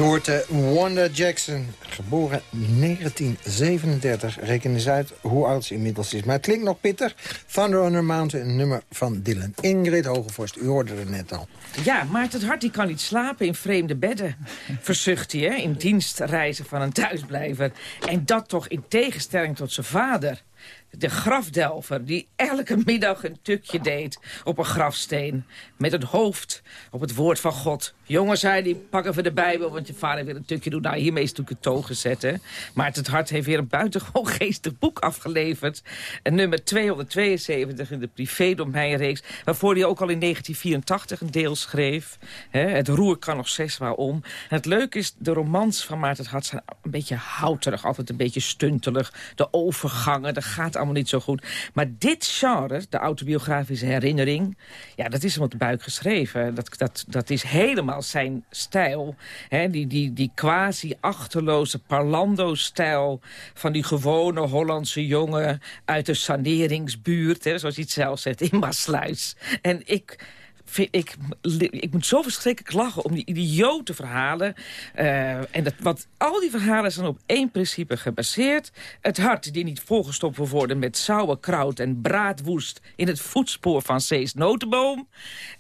Hoort uh, Wanda Jackson, geboren 1937. Reken eens uit hoe oud ze inmiddels is. Maar het klinkt nog pittig. Thunder on the Mountain, een nummer van Dylan. Ingrid Hogevorst, u hoorde het net al. Ja, maar het hart die kan niet slapen in vreemde bedden. Verzucht hij, hè, in dienstreizen van een thuisblijver. En dat toch in tegenstelling tot zijn vader de grafdelver die elke middag een tukje deed op een grafsteen. Met het hoofd op het woord van God. Jongens, zei die pakken we de Bijbel, want je vader wil een tukje doen. Nou, hiermee is natuurlijk het toog gezet, Maar het hart heeft weer een buitengewoon geestig boek afgeleverd. Een nummer 272 in de privé-domeinreeks. Waarvoor hij ook al in 1984 een deel schreef. Het roer kan nog zes waarom. En het leuke is, de romans van Maarten het Hart zijn een beetje houterig. Altijd een beetje stuntelig. De overgangen, dat gaat allemaal niet zo goed. Maar dit genre, de autobiografische herinnering... ja, dat is hem op de buik geschreven. Dat, dat, dat is helemaal zijn stijl. Hè? Die, die, die quasi-achterloze parlando-stijl... van die gewone Hollandse jongen uit de saneringsbuurt... Hè, zoals hij het zelf zegt, in Maasluis. En ik ik, ik moet zo verschrikkelijk lachen om die idiote verhalen. Uh, en dat, want al die verhalen zijn op één principe gebaseerd. Het hart die niet volgestopt wil worden met sauerkraut en braadwoest... in het voetspoor van Cees Notenboom.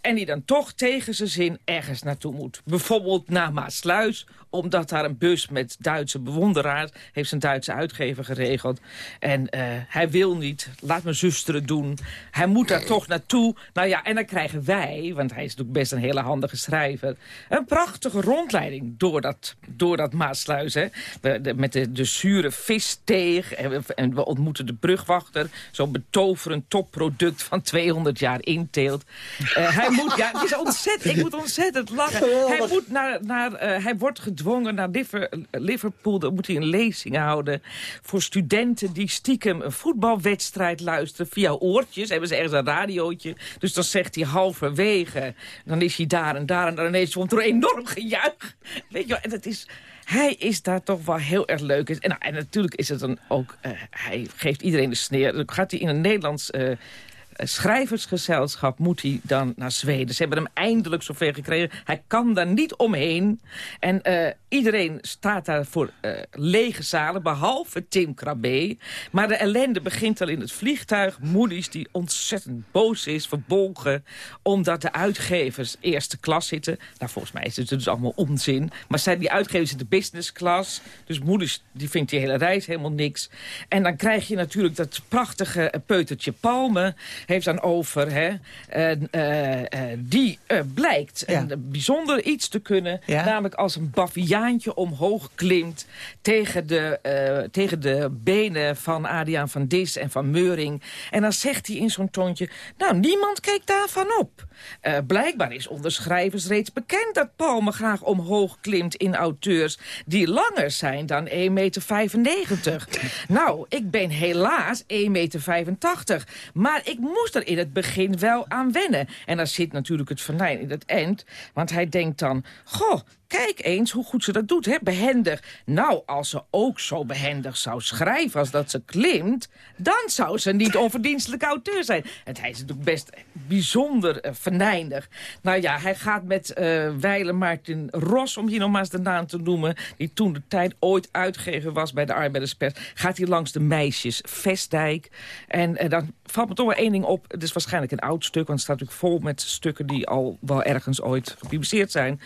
En die dan toch tegen zijn zin ergens naartoe moet. Bijvoorbeeld naar Maasluis omdat daar een bus met Duitse bewonderaars... heeft zijn Duitse uitgever geregeld. En uh, hij wil niet, laat mijn zuster het doen. Hij moet daar toch naartoe. Nou ja, en dan krijgen wij, want hij is natuurlijk best een hele handige schrijver... een prachtige rondleiding door dat, door dat Maasluis. Hè. met de, de zure visteeg. En we, en we ontmoeten de brugwachter. Zo'n betoverend topproduct van 200 jaar inteelt. Uh, hij moet, ja, het is ontzettend, ik moet ontzettend lachen. Hij, moet naar, naar, uh, hij wordt gedwongen gedwongen naar Liverpool. Dan moet hij een lezing houden voor studenten die stiekem een voetbalwedstrijd luisteren. Via oortjes hebben ze ergens een radiootje. Dus dan zegt hij halverwege. Dan is hij daar en daar en dan ineens komt er enorm gejuich. Weet je wel, en het is... Hij is daar toch wel heel erg leuk. En, nou, en natuurlijk is het dan ook... Uh, hij geeft iedereen de sneer. Dan gaat hij in een Nederlands uh, schrijversgezelschap moet hij dan naar Zweden. Ze hebben hem eindelijk zover gekregen. Hij kan daar niet omheen. En uh, iedereen staat daar voor uh, lege zalen, behalve Tim Krabbe. Maar de ellende begint al in het vliegtuig. Moody's die ontzettend boos is, verbolgen... omdat de uitgevers eerste klas zitten. Nou, volgens mij is het dus allemaal onzin. Maar zijn die uitgevers in de business class. Dus Moody's die vindt die hele reis helemaal niks. En dan krijg je natuurlijk dat prachtige peutertje Palme heeft dan over. Hè, uh, die blijkt een bijzonder iets te kunnen. Namelijk als een baviaantje omhoog klimt tegen de, tegen de benen van Adriaan van Dis en van Meuring. En dan zegt hij in zo'n toontje, nou niemand keek daarvan op. blijkbaar is onder schrijvers reeds bekend dat Palme graag omhoog klimt in auteurs die langer zijn dan 1,95 meter. nou, ik ben helaas 1,85 meter. Maar ik moet moest er in het begin wel aan wennen. En daar zit natuurlijk het venijn in het eind. Want hij denkt dan, goh, Kijk eens hoe goed ze dat doet, hè? behendig. Nou, als ze ook zo behendig zou schrijven als dat ze klimt... dan zou ze niet onverdienstelijke auteur zijn. En hij is natuurlijk best bijzonder uh. Nou ja, hij gaat met uh, Weile Martin Ros, om hier nog maar eens de naam te noemen... die toen de tijd ooit uitgegeven was bij de Arbeiderspers... gaat hij langs de meisjes Vestdijk. En uh, dan valt me toch wel één ding op. Het is waarschijnlijk een oud stuk, want het staat natuurlijk vol met stukken... die al wel ergens ooit gepubliceerd zijn.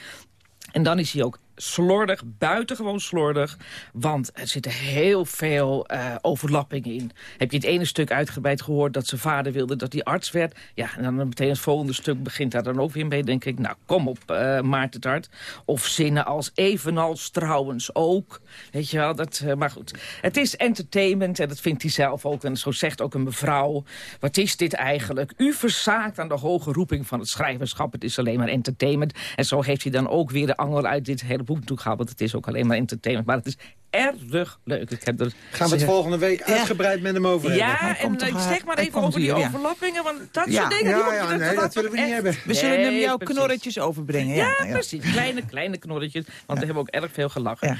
En dan is hij ook slordig, buitengewoon slordig. Want er zitten heel veel uh, overlappingen in. Heb je het ene stuk uitgebreid gehoord dat zijn vader wilde dat hij arts werd? Ja, en dan meteen het volgende stuk begint daar dan ook weer mee. denk ik, nou kom op uh, Maarten Tart. Of zinnen als evenals trouwens ook. Weet je wel, dat, uh, maar goed. Het is entertainment en dat vindt hij zelf ook. En zo zegt ook een mevrouw, wat is dit eigenlijk? U verzaakt aan de hoge roeping van het schrijverschap. Het is alleen maar entertainment. En zo heeft hij dan ook weer de angel uit dit hele boek toe gehaald. Want het is ook alleen maar entertainment. Maar het is erg leuk. Ik heb er, Gaan we het volgende week uitgebreid met hem over ja, hebben. Ja, en zeg maar even over die overlappingen. Want dat ja. soort dingen... Ja, ja, nee, dat willen we niet hebben. We zullen hem jouw knorretjes overbrengen. Ja, precies. Kleine, kleine knorretjes. Want we hebben ook erg veel gelachen.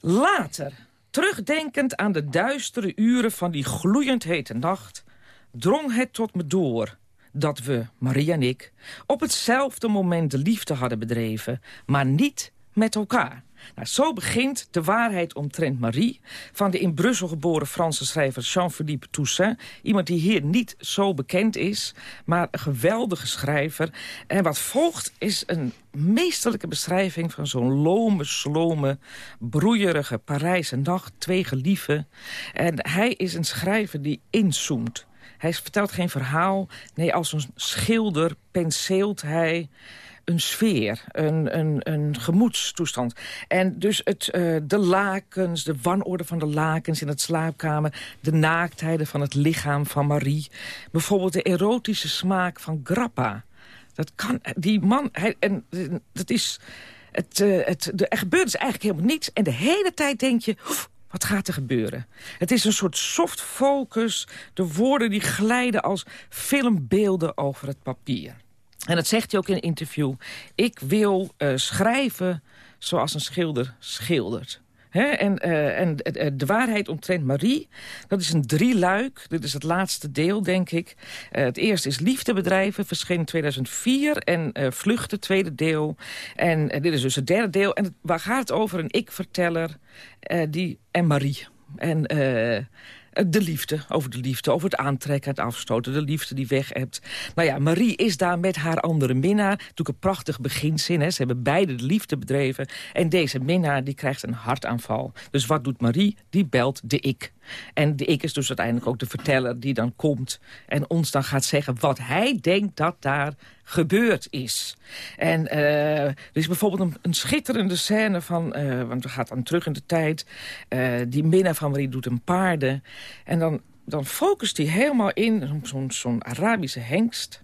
Later, terugdenkend aan de duistere uren van die gloeiend hete nacht... drong het tot me door dat we, Maria en ik, op hetzelfde moment de liefde hadden bedreven... maar niet met elkaar. Nou, zo begint de waarheid omtrent Marie... van de in Brussel geboren Franse schrijver Jean-Philippe Toussaint. Iemand die hier niet zo bekend is, maar een geweldige schrijver. En wat volgt is een meesterlijke beschrijving... van zo'n lome, slome, broeierige Parijse nacht. Twee gelieven. En hij is een schrijver die inzoomt. Hij vertelt geen verhaal. Nee, als een schilder penseelt hij een sfeer, een, een, een gemoedstoestand. En dus het, uh, de lakens, de wanorde van de lakens in het slaapkamer... de naaktheden van het lichaam van Marie. Bijvoorbeeld de erotische smaak van Grappa. Dat kan, die man, hij, en dat is... Het, uh, het, er gebeurt dus eigenlijk helemaal niets. En de hele tijd denk je... Wat gaat er gebeuren? Het is een soort soft focus. De woorden die glijden als filmbeelden over het papier. En dat zegt hij ook in een interview. Ik wil uh, schrijven zoals een schilder schildert. en, uh, en uh, de waarheid omtrent Marie, dat is een drieluik. Dit is het laatste deel, denk ik. het eerste is Liefdebedrijven, verscheen in 2004. En Vluchten, tweede deel. En dit is dus het derde deel. En het, waar gaat het over? Een ik-verteller die en Marie. En eh, de liefde, over de liefde, over het aantrekken, het afstoten, de liefde die weg hebt. Nou ja, Marie is daar met haar andere minnaar. Natuurlijk een prachtig beginzin, hè. ze hebben beide de liefde bedreven. En deze minnaar die krijgt een hartaanval. Dus wat doet Marie? Die belt de ik. En de ik is dus uiteindelijk ook de verteller die dan komt... en ons dan gaat zeggen wat hij denkt dat daar gebeurd is. En uh, er is bijvoorbeeld een, schitterende scène van... Uh, want we gaan dan terug in de tijd. Uh, die minnaar van Marie doet een paarden. En dan, dan focust hij helemaal in zo'n zo'n Arabische hengst...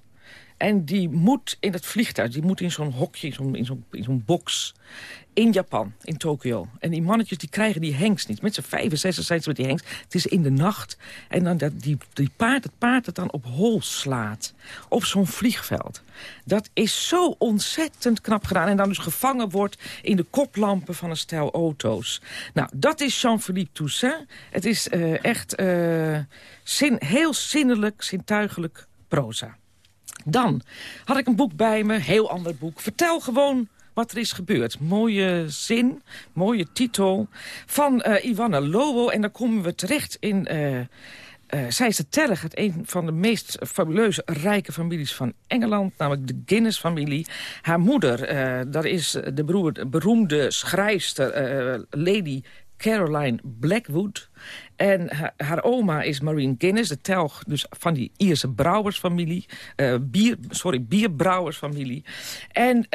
En die moet in het vliegtuig, die moet in zo'n hokje, in zo'n zo'n box in Japan, in Tokio. En die mannetjes die krijgen die hengst niet. Met z'n vijf zes zijn ze met die hengst. Het is in de nacht. En dan dat, die, die paard, het paard het dan op hol slaat. Op zo'n vliegveld. Dat is zo ontzettend knap gedaan. En dan dus gevangen wordt in de koplampen van een stel auto's. Nou, dat is Jean-Philippe Toussaint. Het is uh, echt uh, zin, heel zinnelijk, zintuigelijk proza. Dan had ik een boek bij me, heel ander boek. Vertel gewoon wat er is gebeurd. Mooie zin, mooie titel van uh, Ivanna Lobo. En dan komen we terecht in... Uh, uh, zij is de het een van de meest fabuleuze rijke families van Engeland, namelijk de Guinness-familie. Haar moeder, uh, dat is de, broer, de beroemde schrijfster Lady Caroline Blackwood. En haar, oma is Marine Guinness, de telg dus van die Ierse brouwersfamilie. bier, sorry, bierbrouwersfamilie. En...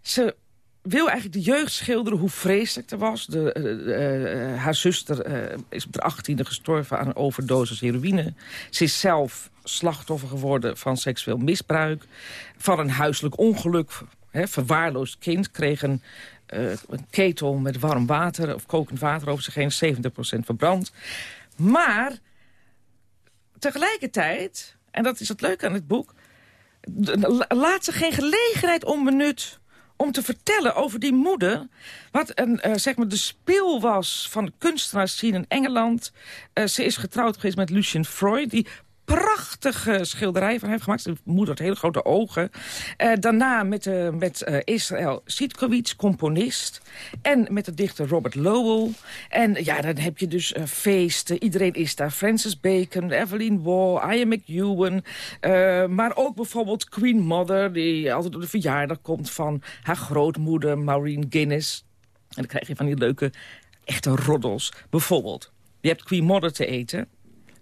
Ze wil eigenlijk de jeugd schilderen hoe vreselijk er was. De, uh, uh, haar zuster uh, is op de achttiende gestorven aan een overdosis heroïne. Ze is zelf slachtoffer geworden van seksueel misbruik. Van een huiselijk ongeluk. Hè, verwaarloosd kind kreeg een, een, ketel met warm water... of kokend water over zich heen, 70% verbrand. Maar tegelijkertijd, en dat is het leuke aan het boek... laat ze geen gelegenheid onbenut om te vertellen over die moeder... wat een, uh, zeg maar de speel was van de kunstenaarszien in Engeland. Uh, ze is getrouwd geweest met Lucien Freud... die prachtige schilderij van heeft gemaakt. Zijn moeder had hele grote ogen. Uh, daarna met, uh, met uh, Israël Sitkowitz, componist. En met de dichter Robert Lowell. En ja, dan heb je dus feesten. Iedereen is daar. Francis Bacon, Evelyn Waugh, Ian McEwan. maar ook bijvoorbeeld Queen Mother... die altijd op de verjaardag komt van haar grootmoeder Maureen Guinness. En dan krijg je van die leuke, echte roddels. Bijvoorbeeld, je hebt Queen Mother te eten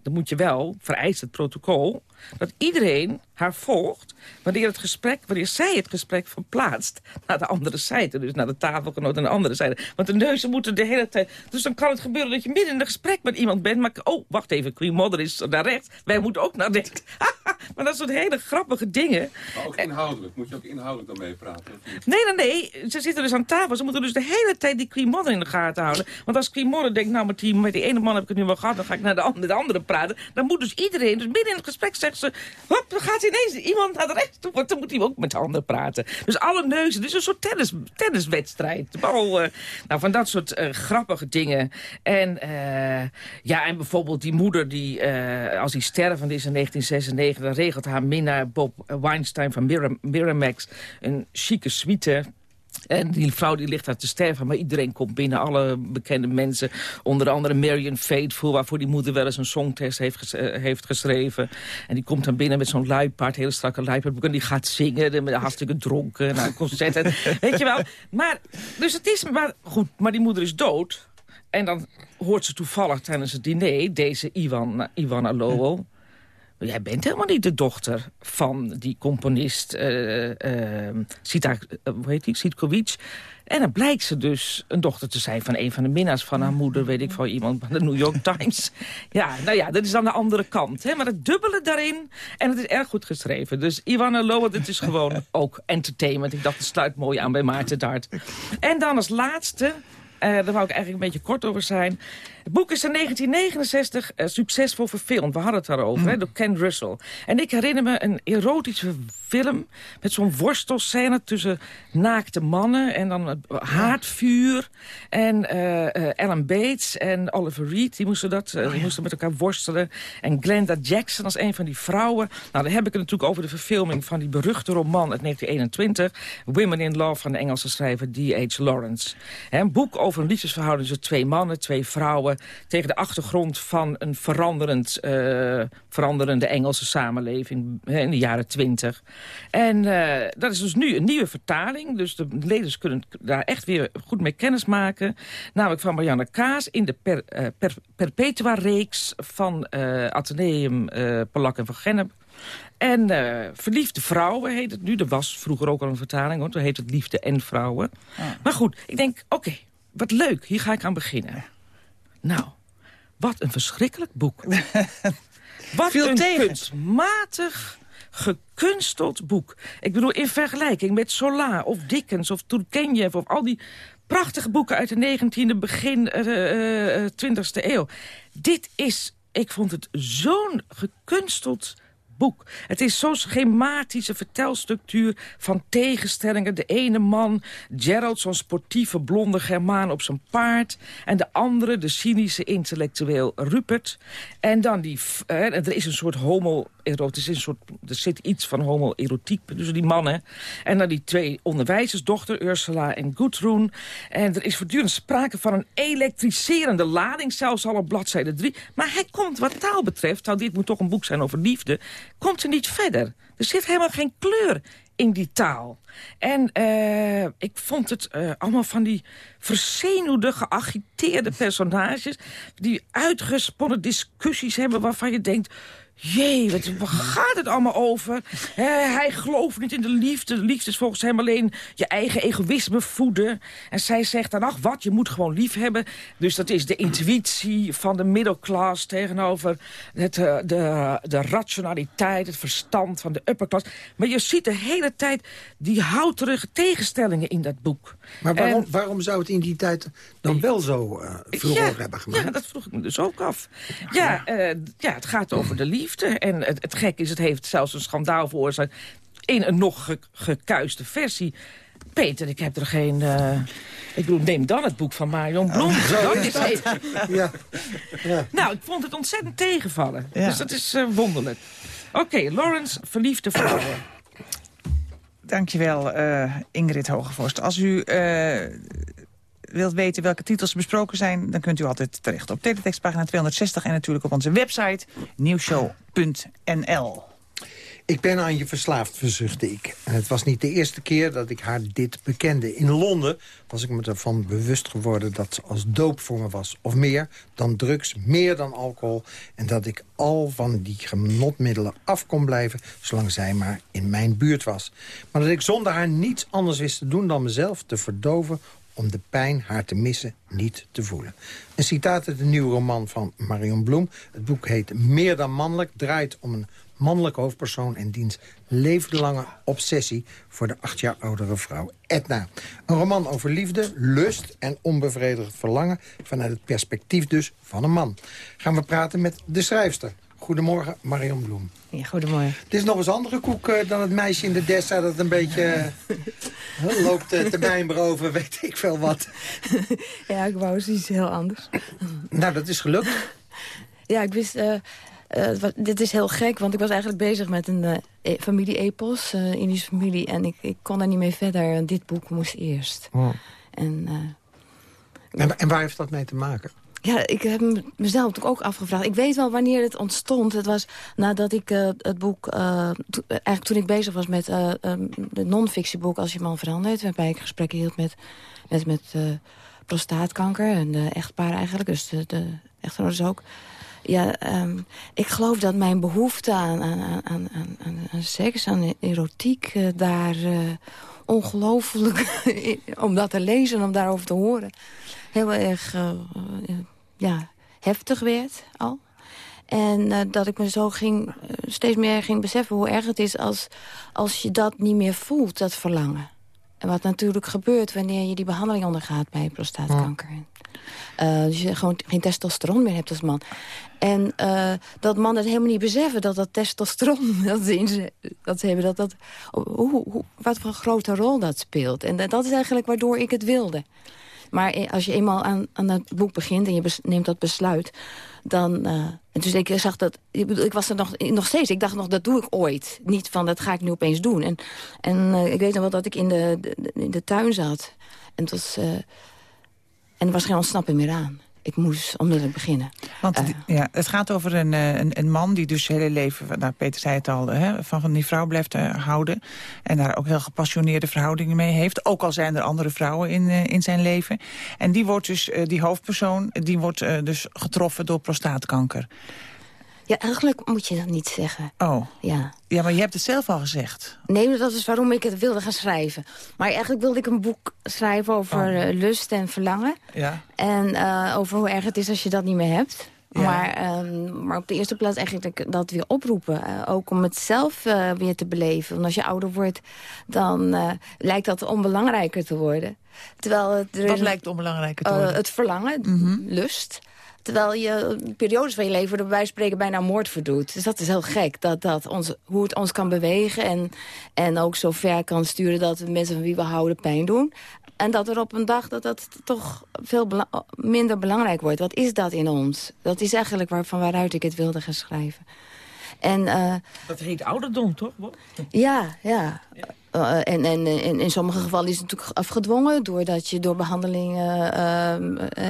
dan moet je wel, vereist het protocol... dat iedereen haar volgt wanneer, het gesprek, wanneer zij het gesprek verplaatst naar de andere zijde. Dus naar de tafelgenoot aan de andere zijde. Want de neuzen moeten de hele tijd... Dus dan kan het gebeuren dat je midden in een gesprek met iemand bent... maar oh, wacht even, Queen Mother is naar rechts. Wij moeten ook naar rechts. maar dat soort hele grappige dingen. Maar ook inhoudelijk. Moet je ook inhoudelijk dan mee praten? Nee, nee, nee. Ze zitten dus aan tafel. Ze moeten dus de hele tijd die Queen Mother in de gaten houden. Want als Queen Mother denkt, nou, met die, met die ene man heb ik het nu wel gehad... dan ga ik naar de, andere, de andere praten. Dan moet dus iedereen, dus midden in het gesprek zegt ze... Hop, dan gaat ineens iemand naar de rechts toe, want dan moet hij ook met de handen praten. Dus alle neuzen, dus een soort tennis, tenniswedstrijd. Bal, uh, nou, van dat soort uh, grappige dingen. En, uh, ja, en bijvoorbeeld die moeder, die, als hij stervend is in 1996... dan regelt haar minnaar Bob Weinstein van Miramax een chique suite En die vrouw die ligt daar te sterven, maar iedereen komt binnen. Alle bekende mensen, onder andere Marion Faithful... waarvoor die moeder wel eens een songtest heeft, eh, heeft geschreven. En die komt dan binnen met zo'n luipaard, hele strakke luipaardboek... en die gaat zingen, met hartstikke dronken, naar een concert. weet je wel. Maar, dus het is, maar goed, maar die moeder is dood... En dan hoort ze toevallig tijdens het diner, deze Ivan, Ivana Lowell... Jij bent helemaal niet de dochter van die componist uh, uh, Sita, uh, hoe heet die? Sitkovic. En dan blijkt ze dus een dochter te zijn van een van de minnaars van haar moeder... weet ik van iemand van de New York Times. Ja, nou ja, dat is dan de andere kant. Hè? Maar het dubbele daarin, en het is erg goed geschreven. Dus Ivana Lowe, dit is gewoon ook entertainment. Ik dacht, het sluit mooi aan bij Maarten Dart. En dan als laatste, daar wou ik eigenlijk een beetje kort over zijn... Het boek is in 1969 uh, succesvol verfilmd. We hadden het daarover, mm. hè, door Ken Russell. En ik herinner me een erotische film... met zo'n worstelscène tussen naakte mannen... en dan het haardvuur. En uh, Ellen Bates en Oliver Reed, die moesten, dat, die moesten met elkaar worstelen. En Glenda Jackson als een van die vrouwen. Nou, dan heb ik het natuurlijk over de verfilming... van die beruchte roman uit 1921... Women in Love van de Engelse schrijver D.H. Lawrence. Een boek over een liefdesverhouding tussen twee mannen, twee vrouwen tegen de achtergrond van een veranderend, uh, veranderende Engelse samenleving in de jaren twintig. En uh, dat is dus nu een nieuwe vertaling. Dus de lezers kunnen daar echt weer goed mee kennis maken. Namelijk van Marianne Kaas in de per, uh, per, Perpetua-reeks van Atheneum Polak en van Gennep. En uh, Verliefde Vrouwen heet het nu. Er was vroeger ook al een vertaling, hoor. Toen heet het Liefde en Vrouwen. Ah. Maar goed, ik denk, oké, wat leuk. Hier ga ik aan beginnen. Nou, wat een verschrikkelijk boek. wat een tegen. kunstmatig gekunsteld boek. Ik bedoel, in vergelijking met Zola of Dickens of Turgenev... of al die prachtige boeken uit de 19e, begin uh, uh, 20e eeuw. Dit is, ik vond het zo'n gekunsteld boek. Het is zo'n schematische vertelstructuur van tegenstellingen. De ene man, Gerald, zo'n sportieve blonde Germaan op zijn paard. En de andere, de cynische intellectueel Rupert. En dan die... Eh, er is een soort homo erotisch. Een soort, er zit iets van homoerotiek tussen die mannen. En dan die twee onderwijzersdochter, Ursula en Gudrun. En er is voortdurend sprake van een elektriserende lading, zelfs al op bladzijde 3. Maar hij komt, wat taal betreft, nou dit moet toch een boek zijn over liefde, komt er niet verder. Er zit helemaal geen kleur in die taal. En uh, ik vond het uh, allemaal van die verzenuwde, geagiteerde personages... die uitgesponnen discussies hebben waarvan je denkt... Jee, wat, waar gaat het allemaal over? hij gelooft niet in de liefde. De liefde is volgens hem alleen je eigen egoïsme voeden. En zij zegt dan, ach wat, je moet gewoon lief hebben. Dus dat is de intuïtie van de middelklas tegenover het, eh, de, de rationaliteit, het verstand van de upperclass. Maar je ziet de hele tijd die houterige tegenstellingen in dat boek. Maar waarom, waarom zou het in die tijd dan wel zo uh, hebben gemaakt? Ja, dat vroeg ik me dus ook af. Ja, uh, ja het gaat over de liefde en het, het gek is, het heeft zelfs een schandaal veroorzaakt... in een nog ge, gekuiste versie. Peter, ik heb er geen... Uh, ik bedoel, neem dan het boek van Marion Bloem. Oh, ja. ja. Nou, ik vond het ontzettend tegenvallen. Ja. Dus dat is uh, wonderlijk. Oké, okay, Lawrence, verliefde vrouwen. Dankjewel, uh, Ingrid Hogevorst. Als u wilt weten welke titels besproken zijn... dan kunt u altijd terecht op teletextpagina 260... en natuurlijk op onze website nieuwshow.nl. Ik ben aan je verslaafd, verzuchtte ik. Het was niet de eerste keer dat ik haar dit bekende. In Londen was ik me ervan bewust geworden dat ze als doop voor me was. Of meer dan drugs, meer dan alcohol. En dat ik al van die genotmiddelen af kon blijven... zolang zij maar in mijn buurt was. Maar dat ik zonder haar niets anders wist te doen dan mezelf te verdoven om de pijn haar te missen niet te voelen. Een citaat uit de nieuwe roman van Marion Bloem. Het boek heet Meer dan mannelijk, draait om een mannelijke hoofdpersoon... en diens levenslange obsessie voor de acht jaar oudere vrouw Edna. Een roman over liefde, lust en onbevredigd verlangen... vanuit het perspectief dus van een man. Gaan we praten met de schrijfster. Goedemorgen, Marion Bloem. Ja, goedemorgen. Het is nog eens andere koek uh, dan het meisje in de Dessa... dat een beetje uh, loopt uh, te mijmeren over weet ik veel wat. ja, ik wou eens iets heel anders. nou, dat is gelukt. Ja, ik wist dit is heel gek, want ik was eigenlijk bezig met een e familie-epos, uh, Indische familie. En ik, ik kon er niet mee verder. Dit boek moest eerst. Oh. En, en, en waar heeft dat mee te maken? Ja, ik heb mezelf ook afgevraagd. Ik weet wel wanneer het ontstond. Het was nadat ik uh, het boek... Uh, to, eigenlijk toen ik bezig was met uh, um, de non-fictieboek Als je man verandert... waarbij ik gesprekken hield met, met, met prostaatkanker en de echtpaar eigenlijk. Dus de, de echtgenotes ook. Ja, um, ik geloof dat mijn behoefte aan, aan, aan, aan, aan seks, aan erotiek... daar ongelooflijk, om dat te lezen, om daarover te horen heel erg uh, ja, heftig werd al. En uh, dat ik me zo ging, steeds meer ging beseffen hoe erg het is als, als je dat niet meer voelt, dat verlangen. En wat natuurlijk gebeurt wanneer je die behandeling ondergaat bij prostaatkanker. Uh, dus je gewoon geen testosteron meer hebt als man. En dat mannen het helemaal niet beseffen dat dat testosteron... dat ze, dat ze hebben, dat dat, hoe, hoe, wat voor een grote rol dat speelt. En dat is eigenlijk waardoor ik het wilde. Maar als je eenmaal aan, aan het boek begint en je neemt dat besluit... dan... Uh, dus ik zag dat... Ik, was er nog, nog steeds... Ik dacht nog, dat doe ik ooit. Niet van, dat ga ik nu opeens doen. En, en uh, ik weet nog wel dat ik in de, in de tuin zat. En, was, uh, en er was geen ontsnappen meer aan ik moest onmiddellijk beginnen. Want uh, ja, het gaat over een, eh, een, een, man die dus zijn hele leven, nou, Peter zei het al, hè, van, van die vrouw blijft uh, houden. En daar ook heel gepassioneerde verhoudingen mee heeft. Ook al zijn er andere vrouwen in, uh, in zijn leven. En die wordt dus, die hoofdpersoon, die wordt dus getroffen door prostaatkanker. Ja, eigenlijk moet je dat niet zeggen. Oh. Ja. Ja, maar je hebt het zelf al gezegd. Nee, dat is waarom ik het wilde gaan schrijven. Maar eigenlijk wilde ik een boek schrijven over oh. uh, lust en verlangen. Ja. En uh, over hoe erg het is als je dat niet meer hebt. Ja. Maar, um, maar op de eerste plaats eigenlijk dat weer oproepen. Uh, ook om het zelf uh, weer te beleven. Want als je ouder wordt, dan uh, lijkt dat onbelangrijker te worden. Terwijl het, Wat lijkt onbelangrijker te worden? het verlangen, mm -hmm. lust. Terwijl je periodes van je leven er bij spreken bijna moord verdoet. Dus dat is heel gek, dat, dat ons, hoe het ons kan bewegen... En, en ook zo ver kan sturen dat we mensen van wie we houden pijn doen. En dat er op een dag dat dat toch veel bela minder belangrijk wordt. Wat is dat in ons? Dat is eigenlijk waar, van waaruit ik het wilde gaan schrijven. En, uh, dat heet ouderdom, toch? Ja, ja. ja. Uh, en, en, en in sommige gevallen is het natuurlijk afgedwongen... doordat je door behandelingen uh,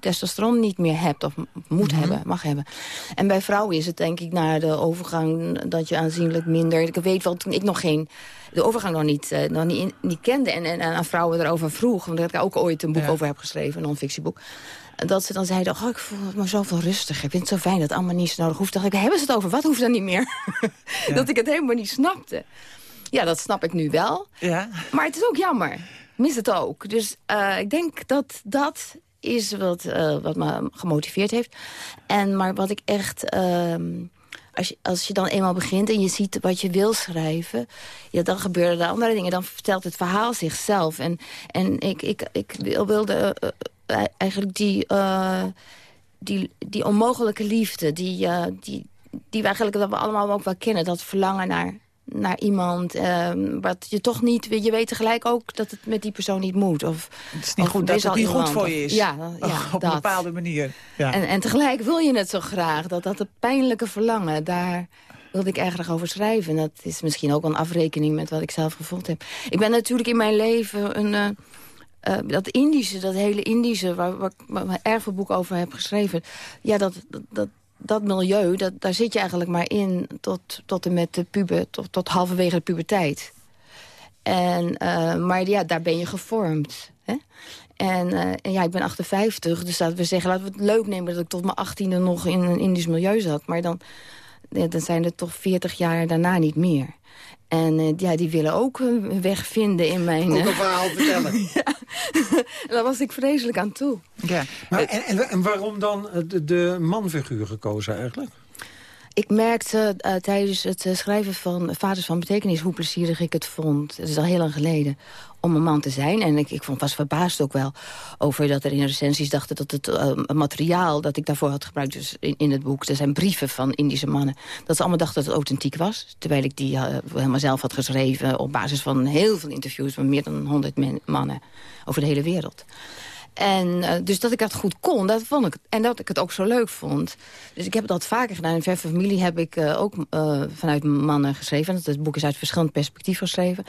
testosteron niet meer hebt of moet mhm. hebben, mag hebben. En bij vrouwen is het denk ik naar de overgang dat je aanzienlijk minder... Ik weet wel, toen ik nog geen de overgang nog niet, uh, nog niet, niet kende en, en, aan vrouwen erover vroeg... want ik ook ooit een boek over heb geschreven, een non-fictieboek... dat ze dan zeiden, oh, ik voel me zoveel rustiger. Ik vind het zo fijn dat het allemaal niet zo nodig hoeft. dacht ik, hebben ze het over? Wat hoeft dan niet meer? Ja. dat ik het helemaal niet snapte. Ja, dat snap ik nu wel. Ja. Maar het is ook jammer. Mis het ook. Dus uh, ik denk dat dat is wat, uh, wat me gemotiveerd heeft. En, maar wat ik echt... Uh, als, je, als je dan eenmaal begint en je ziet wat je wil schrijven... Ja, dan gebeuren er andere dingen. Dan vertelt het verhaal zichzelf. En, en ik, ik, ik wilde uh, eigenlijk die, die, die onmogelijke liefde... die, die, die we eigenlijk dat we allemaal ook wel kennen. Dat verlangen naar naar iemand. Uh, wat je toch niet... Je weet tegelijk ook dat het met die persoon niet moet. Of, het is niet goed dat het niet goed voor je is. Ja, ja op dat. een bepaalde manier. Ja. En, en tegelijk wil je het zo graag. Dat dat het pijnlijke verlangen, daar wilde ik erg over schrijven. En dat is misschien ook een afrekening met wat ik zelf gevoeld heb. Ik ben natuurlijk in mijn leven een... Uh, uh, dat Indische, dat hele Indische, waar, waar, waar ik erg veel boeken over heb geschreven... ja, dat, dat, dat milieu, dat, daar zit je eigenlijk maar in tot, tot en met de puber, tot, halverwege de puberteit. En, uh, maar ja, daar ben je gevormd. Hè? En, uh, en, ja, ik ben 58, dus laten we zeggen, laten we het leuk nemen dat ik tot mijn 18e nog in een Indisch milieu zat. Maar dan, dan zijn het toch 40 jaar daarna niet meer. En uh, ja, die willen ook een weg vinden in mijn... Ook een verhaal vertellen. ja, daar was ik vreselijk aan toe. Ja. Maar, en, en, en waarom dan de, de manfiguur gekozen eigenlijk? Ik merkte uh, tijdens het uh, schrijven van Vaders van Betekenis... hoe plezierig ik het vond. Het is al heel lang geleden om een man te zijn. En ik, ik vond, was verbaasd ook wel over dat er in recensies dachten... dat het uh, materiaal dat ik daarvoor had gebruikt dus in, in, het boek... er zijn brieven van Indische mannen... dat ze allemaal dachten dat het authentiek was. Terwijl ik die helemaal zelf had geschreven... op basis van heel veel interviews van meer dan 100 mannen over de hele wereld. En dus dat ik dat goed kon, dat vond ik. En dat ik het ook zo leuk vond. Dus ik heb dat vaker gedaan. In Ver Familie heb ik ook vanuit mannen geschreven. Het boek is uit verschillend perspectief geschreven.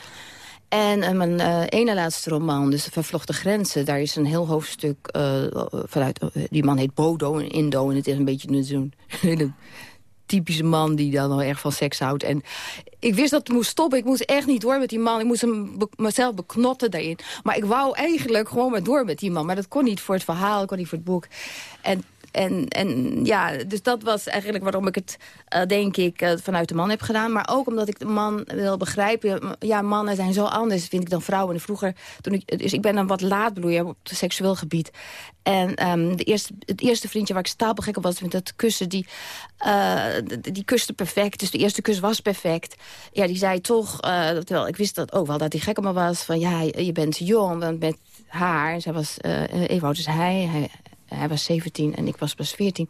En uh, mijn uh, ene laatste roman, dus Vervlochte Grenzen... daar is een heel hoofdstuk uh, vanuit... die man heet Bodo, een Indo, en het is een beetje typische man... die dan wel erg van seks houdt. En ik wist dat het moest stoppen. Ik moest echt niet door met die man. Ik moest hem mezelf beknotten daarin. Maar ik wou eigenlijk gewoon maar door met die man. Maar dat kon niet voor het verhaal, kon niet voor het boek. En en, en ja, dus dat was eigenlijk waarom ik het, uh, denk ik, uh, vanuit de man heb gedaan. Maar ook omdat ik de man wil begrijpen. Ja, mannen zijn zo anders, vind ik, dan vrouwen. En vroeger, toen ik, dus ik ben dan wat laatbloeier op het seksueel gebied. En um, de eerste, het eerste vriendje waar ik stapelgek op was met dat kussen, die, uh, die kuste perfect. Dus de eerste kus was perfect. Ja, die zei toch, terwijl ik wist dat ook wel, dat hij gek op me was. Van ja, je bent jong, want met haar, zij was even oud als hij, hij hij was 17 en ik was pas 14.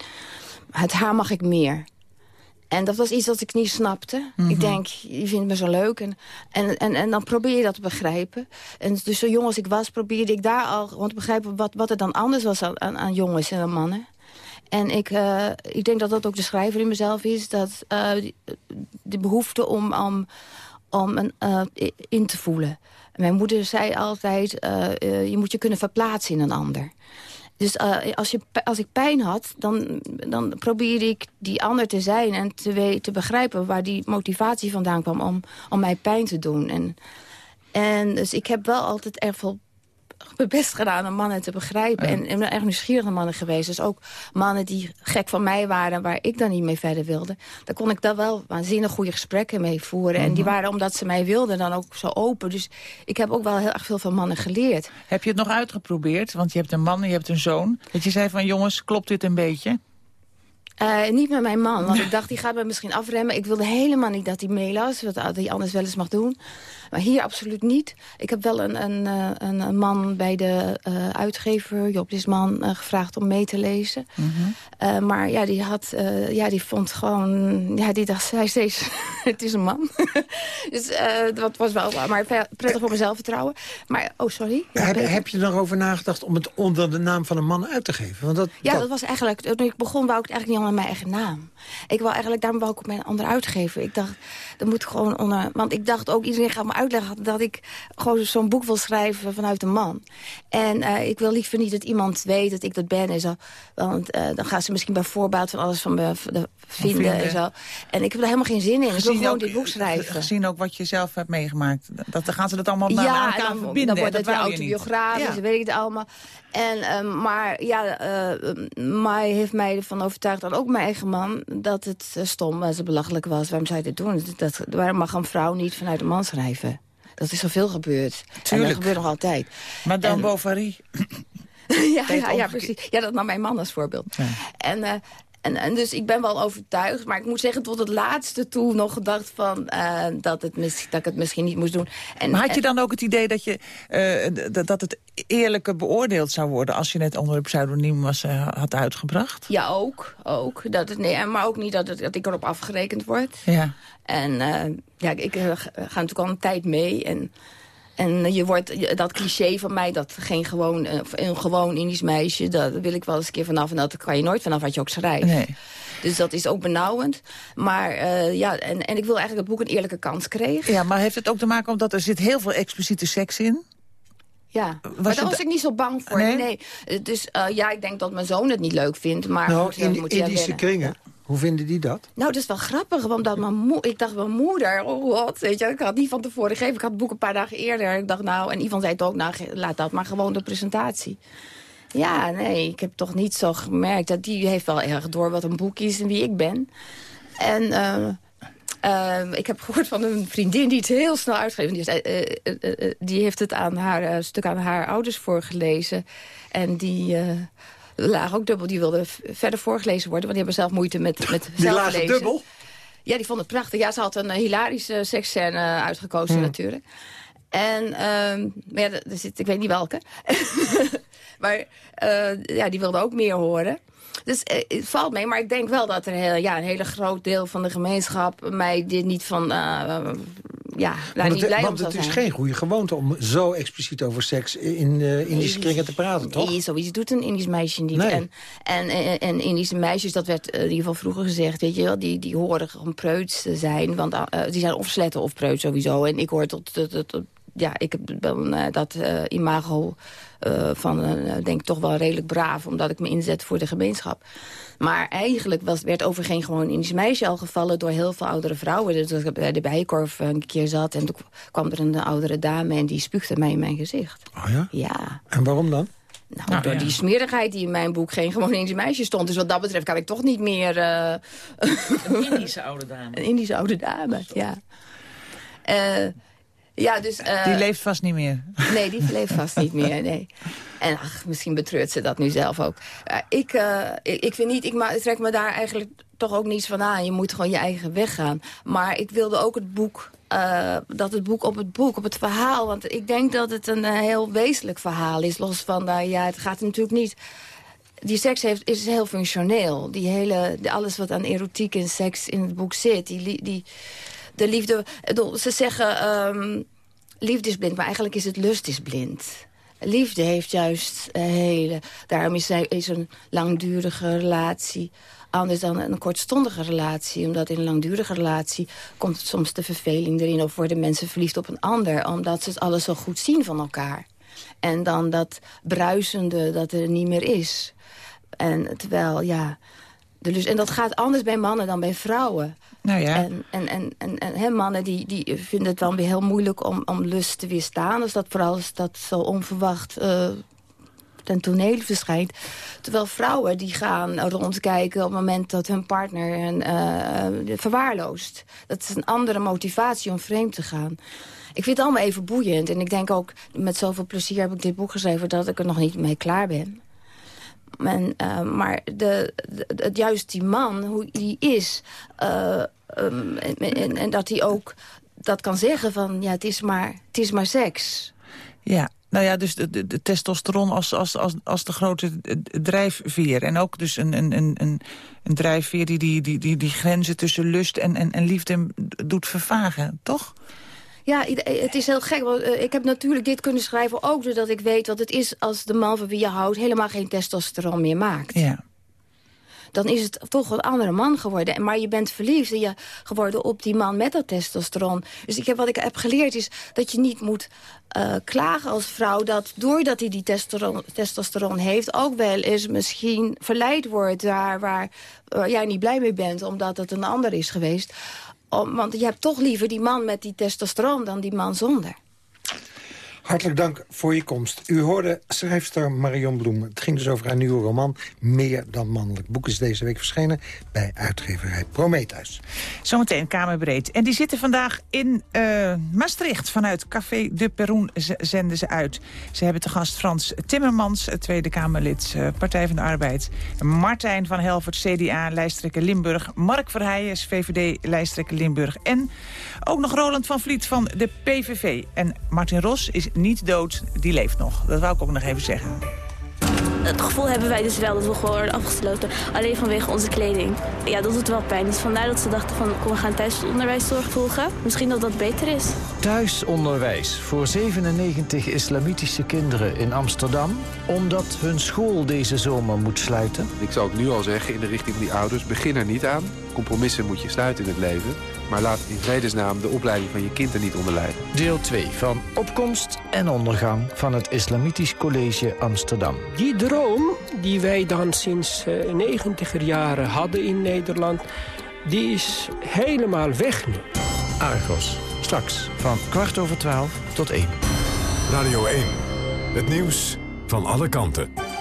Het haar mag ik meer. En dat was iets dat ik niet snapte. Ik mhm. denk, je vindt me zo leuk. En, en, en, en dan probeer je dat te begrijpen. En dus zo jong als ik was, probeerde ik daar al gewoon te begrijpen... wat, wat er dan anders was aan, aan, jongens en aan mannen. En ik, uh, ik denk dat dat ook de schrijver in mezelf is. Dat uh, de behoefte om, om, om een, uh, in te voelen. Mijn moeder zei altijd, je moet je kunnen verplaatsen in een ander. Dus uh, als, je, als ik pijn had, dan, dan probeerde ik die ander te zijn... en te, te begrijpen waar die motivatie vandaan kwam om, om mij pijn te doen. En, en dus ik heb wel altijd erg veel mijn best gedaan om mannen te begrijpen. En, en ben erg nieuwsgierige mannen geweest. Dus ook mannen die gek van mij waren... waar ik dan niet mee verder wilde. Daar kon ik dan wel waanzinnig goede gesprekken mee voeren. En die mhm. waren, omdat ze mij wilden, dan ook zo open. Dus ik heb ook wel heel erg veel van mannen geleerd. Heb je het nog uitgeprobeerd? Want je hebt een man en je hebt een zoon. Dat je zei van, jongens, klopt dit een beetje? Uh, niet met mijn man, want ik dacht, die gaat me misschien afremmen. Ik wilde helemaal niet dat hij meelas, wat hij anders wel eens mag doen. Maar hier absoluut niet. Ik heb wel een, een, eh, een, een man bij de uh, uitgever, Job Disman, uh, gevraagd om mee te lezen. Mm -hmm. maar ja, die, had, ja, die vond gewoon... Ja, die dacht, hij steeds, het is een man. dus dat was wel maar prettig voor mijn zelfvertrouwen. Maar, oh, sorry. Ja, heb, heb, je erover nagedacht om het onder de naam van een man uit te geven? Want dat, ja, dat... was eigenlijk... Toen ik begon, wou ik het eigenlijk niet onder mijn eigen naam. Ik wou eigenlijk, daarom wou ik op mijn andere uitgever. Ik dacht, dat moet gewoon onder... Want ik dacht ook, iedereen gaat me uitleggen dat ik gewoon zo'n boek wil schrijven vanuit een man. En uh, ik wil liever niet dat iemand weet dat ik dat ben en zo. Want uh, dan gaan ze misschien bij voorbaat van alles van me vinden, en zo. En ik heb er helemaal geen zin in. Gezien ik wil gewoon dit boek schrijven. Gezien ook wat je zelf hebt meegemaakt. Dat, dan gaan ze dat allemaal ja, aan elkaar dan, verbinden. dan wordt het weer autobiografisch, ja. weet ik het allemaal. En, uh, maar ja, uh, Mai heeft mij ervan overtuigd, dan ook mijn eigen man... dat het stom en belachelijk was. Waarom zou je dit doen? Dat, waarom mag een vrouw niet vanuit een man schrijven? Dat is zoveel gebeurd. Tuurlijk. En dat gebeurt nog altijd. Madame en, Bovary. ja, ja, ja, precies. Ja, dat nam mijn man als voorbeeld. Ja. En, uh, en, en, dus ik ben wel overtuigd. Maar ik moet zeggen, tot het laatste toe nog gedacht van, uh, dat, het mis, dat ik het misschien niet moest doen. En, maar had je dan ook het idee dat, je, uh, dat het eerlijker beoordeeld zou worden... als je het onder een pseudoniem was, uh, had uitgebracht? Ja, ook. ook dat het, nee, maar ook niet dat, het, dat ik erop afgerekend word. Ja. En ja, ik ga natuurlijk al een tijd mee en... En je wordt, dat cliché van mij, dat geen gewoon, eh, een gewoon Indisch meisje... dat wil ik wel eens een keer vanaf. En dat kan je nooit vanaf wat je ook schrijft. Nee. Dus dat is ook benauwend. Maar uh, ja, en, en ik wil eigenlijk het boek een eerlijke kans krijgen. Ja, maar heeft het ook te maken omdat er zit heel veel expliciete seks in? Ja, maar daar was ik niet zo bang voor. Nee? nee. Dus uh, ja, ik denk dat mijn zoon het niet leuk vindt. Maar nou, goed, in moet Indische kringen. Hoe vinden die dat? Nou, dat is wel grappig, want mijn moeder, ik dacht, mijn moeder, oh wat, weet je, ik had niet van tevoren gegeven. Ik had het boek een paar dagen eerder. Ik dacht, nou, en Ivan zei het ook, nou, laat dat maar gewoon de presentatie. Ja, nee, ik heb toch niet zo gemerkt. Dat die heeft wel erg door wat een boek is en wie ik ben. En uh, uh, ik heb gehoord van een vriendin die het heel snel uitgeeft. Die, uh, die heeft het aan haar, stuk aan haar ouders voorgelezen. En die lagen ook dubbel. Die wilden verder voorgelezen worden, want die hebben zelf moeite met, met Die lagen dubbel? Ja, die vonden het prachtig. Ja, ze had een hilarische seksscène uitgekozen hmm. natuurlijk. En, uh, maar ja, er zit, ik weet niet welke. maar uh, ja, die wilde ook meer horen. Dus uh, het valt mee, maar ik denk wel dat er heel, ja, een hele groot deel van de gemeenschap... mij dit niet van uh, ja, daar niet blij want het is geen goede gewoonte om zo expliciet over seks in uh, Indische kringen te praten, toch? Nee, zoiets doet een Indisch meisje niet. En, en, en, en, Indische meisjes, dat werd in ieder geval vroeger gezegd, weet je wel, die, die horen gewoon preuts te zijn. Want die zijn of sletten of preuts sowieso. En ik hoor tot, tot, tot, ja, ik heb dat imago van, denk ik, toch wel redelijk braaf, omdat ik me inzet voor de gemeenschap. Maar eigenlijk was, werd over geen gewoon Indisch meisje al gevallen... door heel veel oudere vrouwen. Dus ik bij de bijkorf een keer zat en toen kwam er een oudere dame... en die spuugde mij in mijn gezicht. Oh ja? Ja. En waarom dan? Nou, nou door die smerigheid die in mijn boek geen gewoon Indische meisje stond. Dus wat dat betreft kan ik toch niet meer... Uh... Een Indische oude dame. Een Indische oude dame, ja. Uh, ja, dus, uh, die leeft vast niet meer. Nee, die leeft vast niet meer, nee. En ach, misschien betreurt ze dat nu zelf ook. Uh, ik, uh, ik, ik, vind niet, ik, ik trek me daar eigenlijk toch ook niets van aan. Je moet gewoon je eigen weg gaan. Maar ik wilde ook het boek, dat het boek op het boek, op het verhaal... want ik denk dat het een heel wezenlijk verhaal is. Los van, daar, ja, het gaat natuurlijk niet... Die seks heeft, is heel functioneel. Die hele, alles wat aan erotiek en seks in het boek zit... die, die de liefde... Ze zeggen, um, liefde is blind, maar eigenlijk is het lust is blind. Liefde heeft juist hele... Daarom is, is een langdurige relatie anders dan een kortstondige relatie. Omdat in een langdurige relatie komt soms de verveling erin... of worden mensen verliefd op een ander... omdat ze het alles zo goed zien van elkaar. En dan dat bruisende dat er niet meer is. En terwijl, ja... De lust, en dat gaat anders bij mannen dan bij vrouwen. Nou ja. En, en, en, en, en mannen die, die vinden het dan weer heel moeilijk om, om lust te weerstaan. Dus dat vooral als dat zo onverwacht uh, ten toneel verschijnt. Terwijl vrouwen die gaan rondkijken op het moment dat hun partner hen, uh, verwaarloost. Dat is een andere motivatie om vreemd te gaan. Ik vind het allemaal even boeiend. En ik denk ook, met zoveel plezier heb ik dit boek geschreven... dat ik er nog niet mee klaar ben. En, uh, maar de, de, juist die man, hoe die is... Uh, um, en, en, dat hij ook dat kan zeggen van... ja, het is maar, het is maar seks. Ja, nou ja, dus de, de, de, testosteron als, als, als, als de grote drijfveer. En ook dus een, een, een, een drijfveer die die, die, die die grenzen tussen lust en, en, en liefde doet vervagen, toch? Ja, het is heel gek. Want, uh, ik heb natuurlijk dit kunnen schrijven ook doordat ik weet wat het is... als de man van wie je houdt helemaal geen testosteron meer maakt. Ja. Dan is het toch een andere man geworden. Maar je bent verliefd je geworden op die man met dat testosteron. Dus ik heb, wat ik heb geleerd is dat je niet moet uh, klagen als vrouw... dat doordat hij die testosteron, testosteron heeft... ook wel eens misschien verleid wordt daar waar uh, jij niet blij mee bent... omdat het een ander is geweest want je hebt toch liever die man met die testosteron dan die man zonder. Hartelijk dank voor je komst. U hoorde schrijfster Marion Bloem. Het ging dus over haar nieuwe roman Meer dan Mannelijk. Boek is deze week verschenen bij uitgeverij Prometheus. Zometeen Kamerbreed. En die zitten vandaag in uh, Maastricht. Vanuit Café de Peroen zenden ze uit. Ze hebben te gast Frans Timmermans, Tweede Kamerlid uh, Partij van de Arbeid. Martijn van Helvert, CDA, lijsttrekker Limburg. Mark Verheijen, VVD, lijsttrekker Limburg. En ook nog Roland van Vliet van de PVV. En Martin Ros is niet dood, die leeft nog. Dat wou ik ook nog even zeggen. Het gevoel hebben wij dus wel dat we gewoon worden afgesloten. Alleen vanwege onze kleding. Ja, dat doet wel pijn. Dus vandaar dat ze dachten van, kom we gaan thuisonderwijszorg volgen. Misschien dat dat beter is. Thuisonderwijs voor 97 islamitische kinderen in Amsterdam. Omdat hun school deze zomer moet sluiten. Ik zou ook nu al zeggen in de richting van die ouders, begin er niet aan. Compromissen moet je sluiten in het leven. Maar laat in vredesnaam de opleiding van je kind er niet onder lijden. Deel 2 van Opkomst en Ondergang van het Islamitisch College Amsterdam. Die droom die wij dan sinds uh, negentiger jaren hadden in Nederland... die is helemaal weg nu. Argos, straks van kwart over twaalf tot één. Radio 1, het nieuws van alle kanten.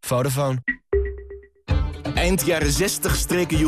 Vodafone. Eind jaren 60 streken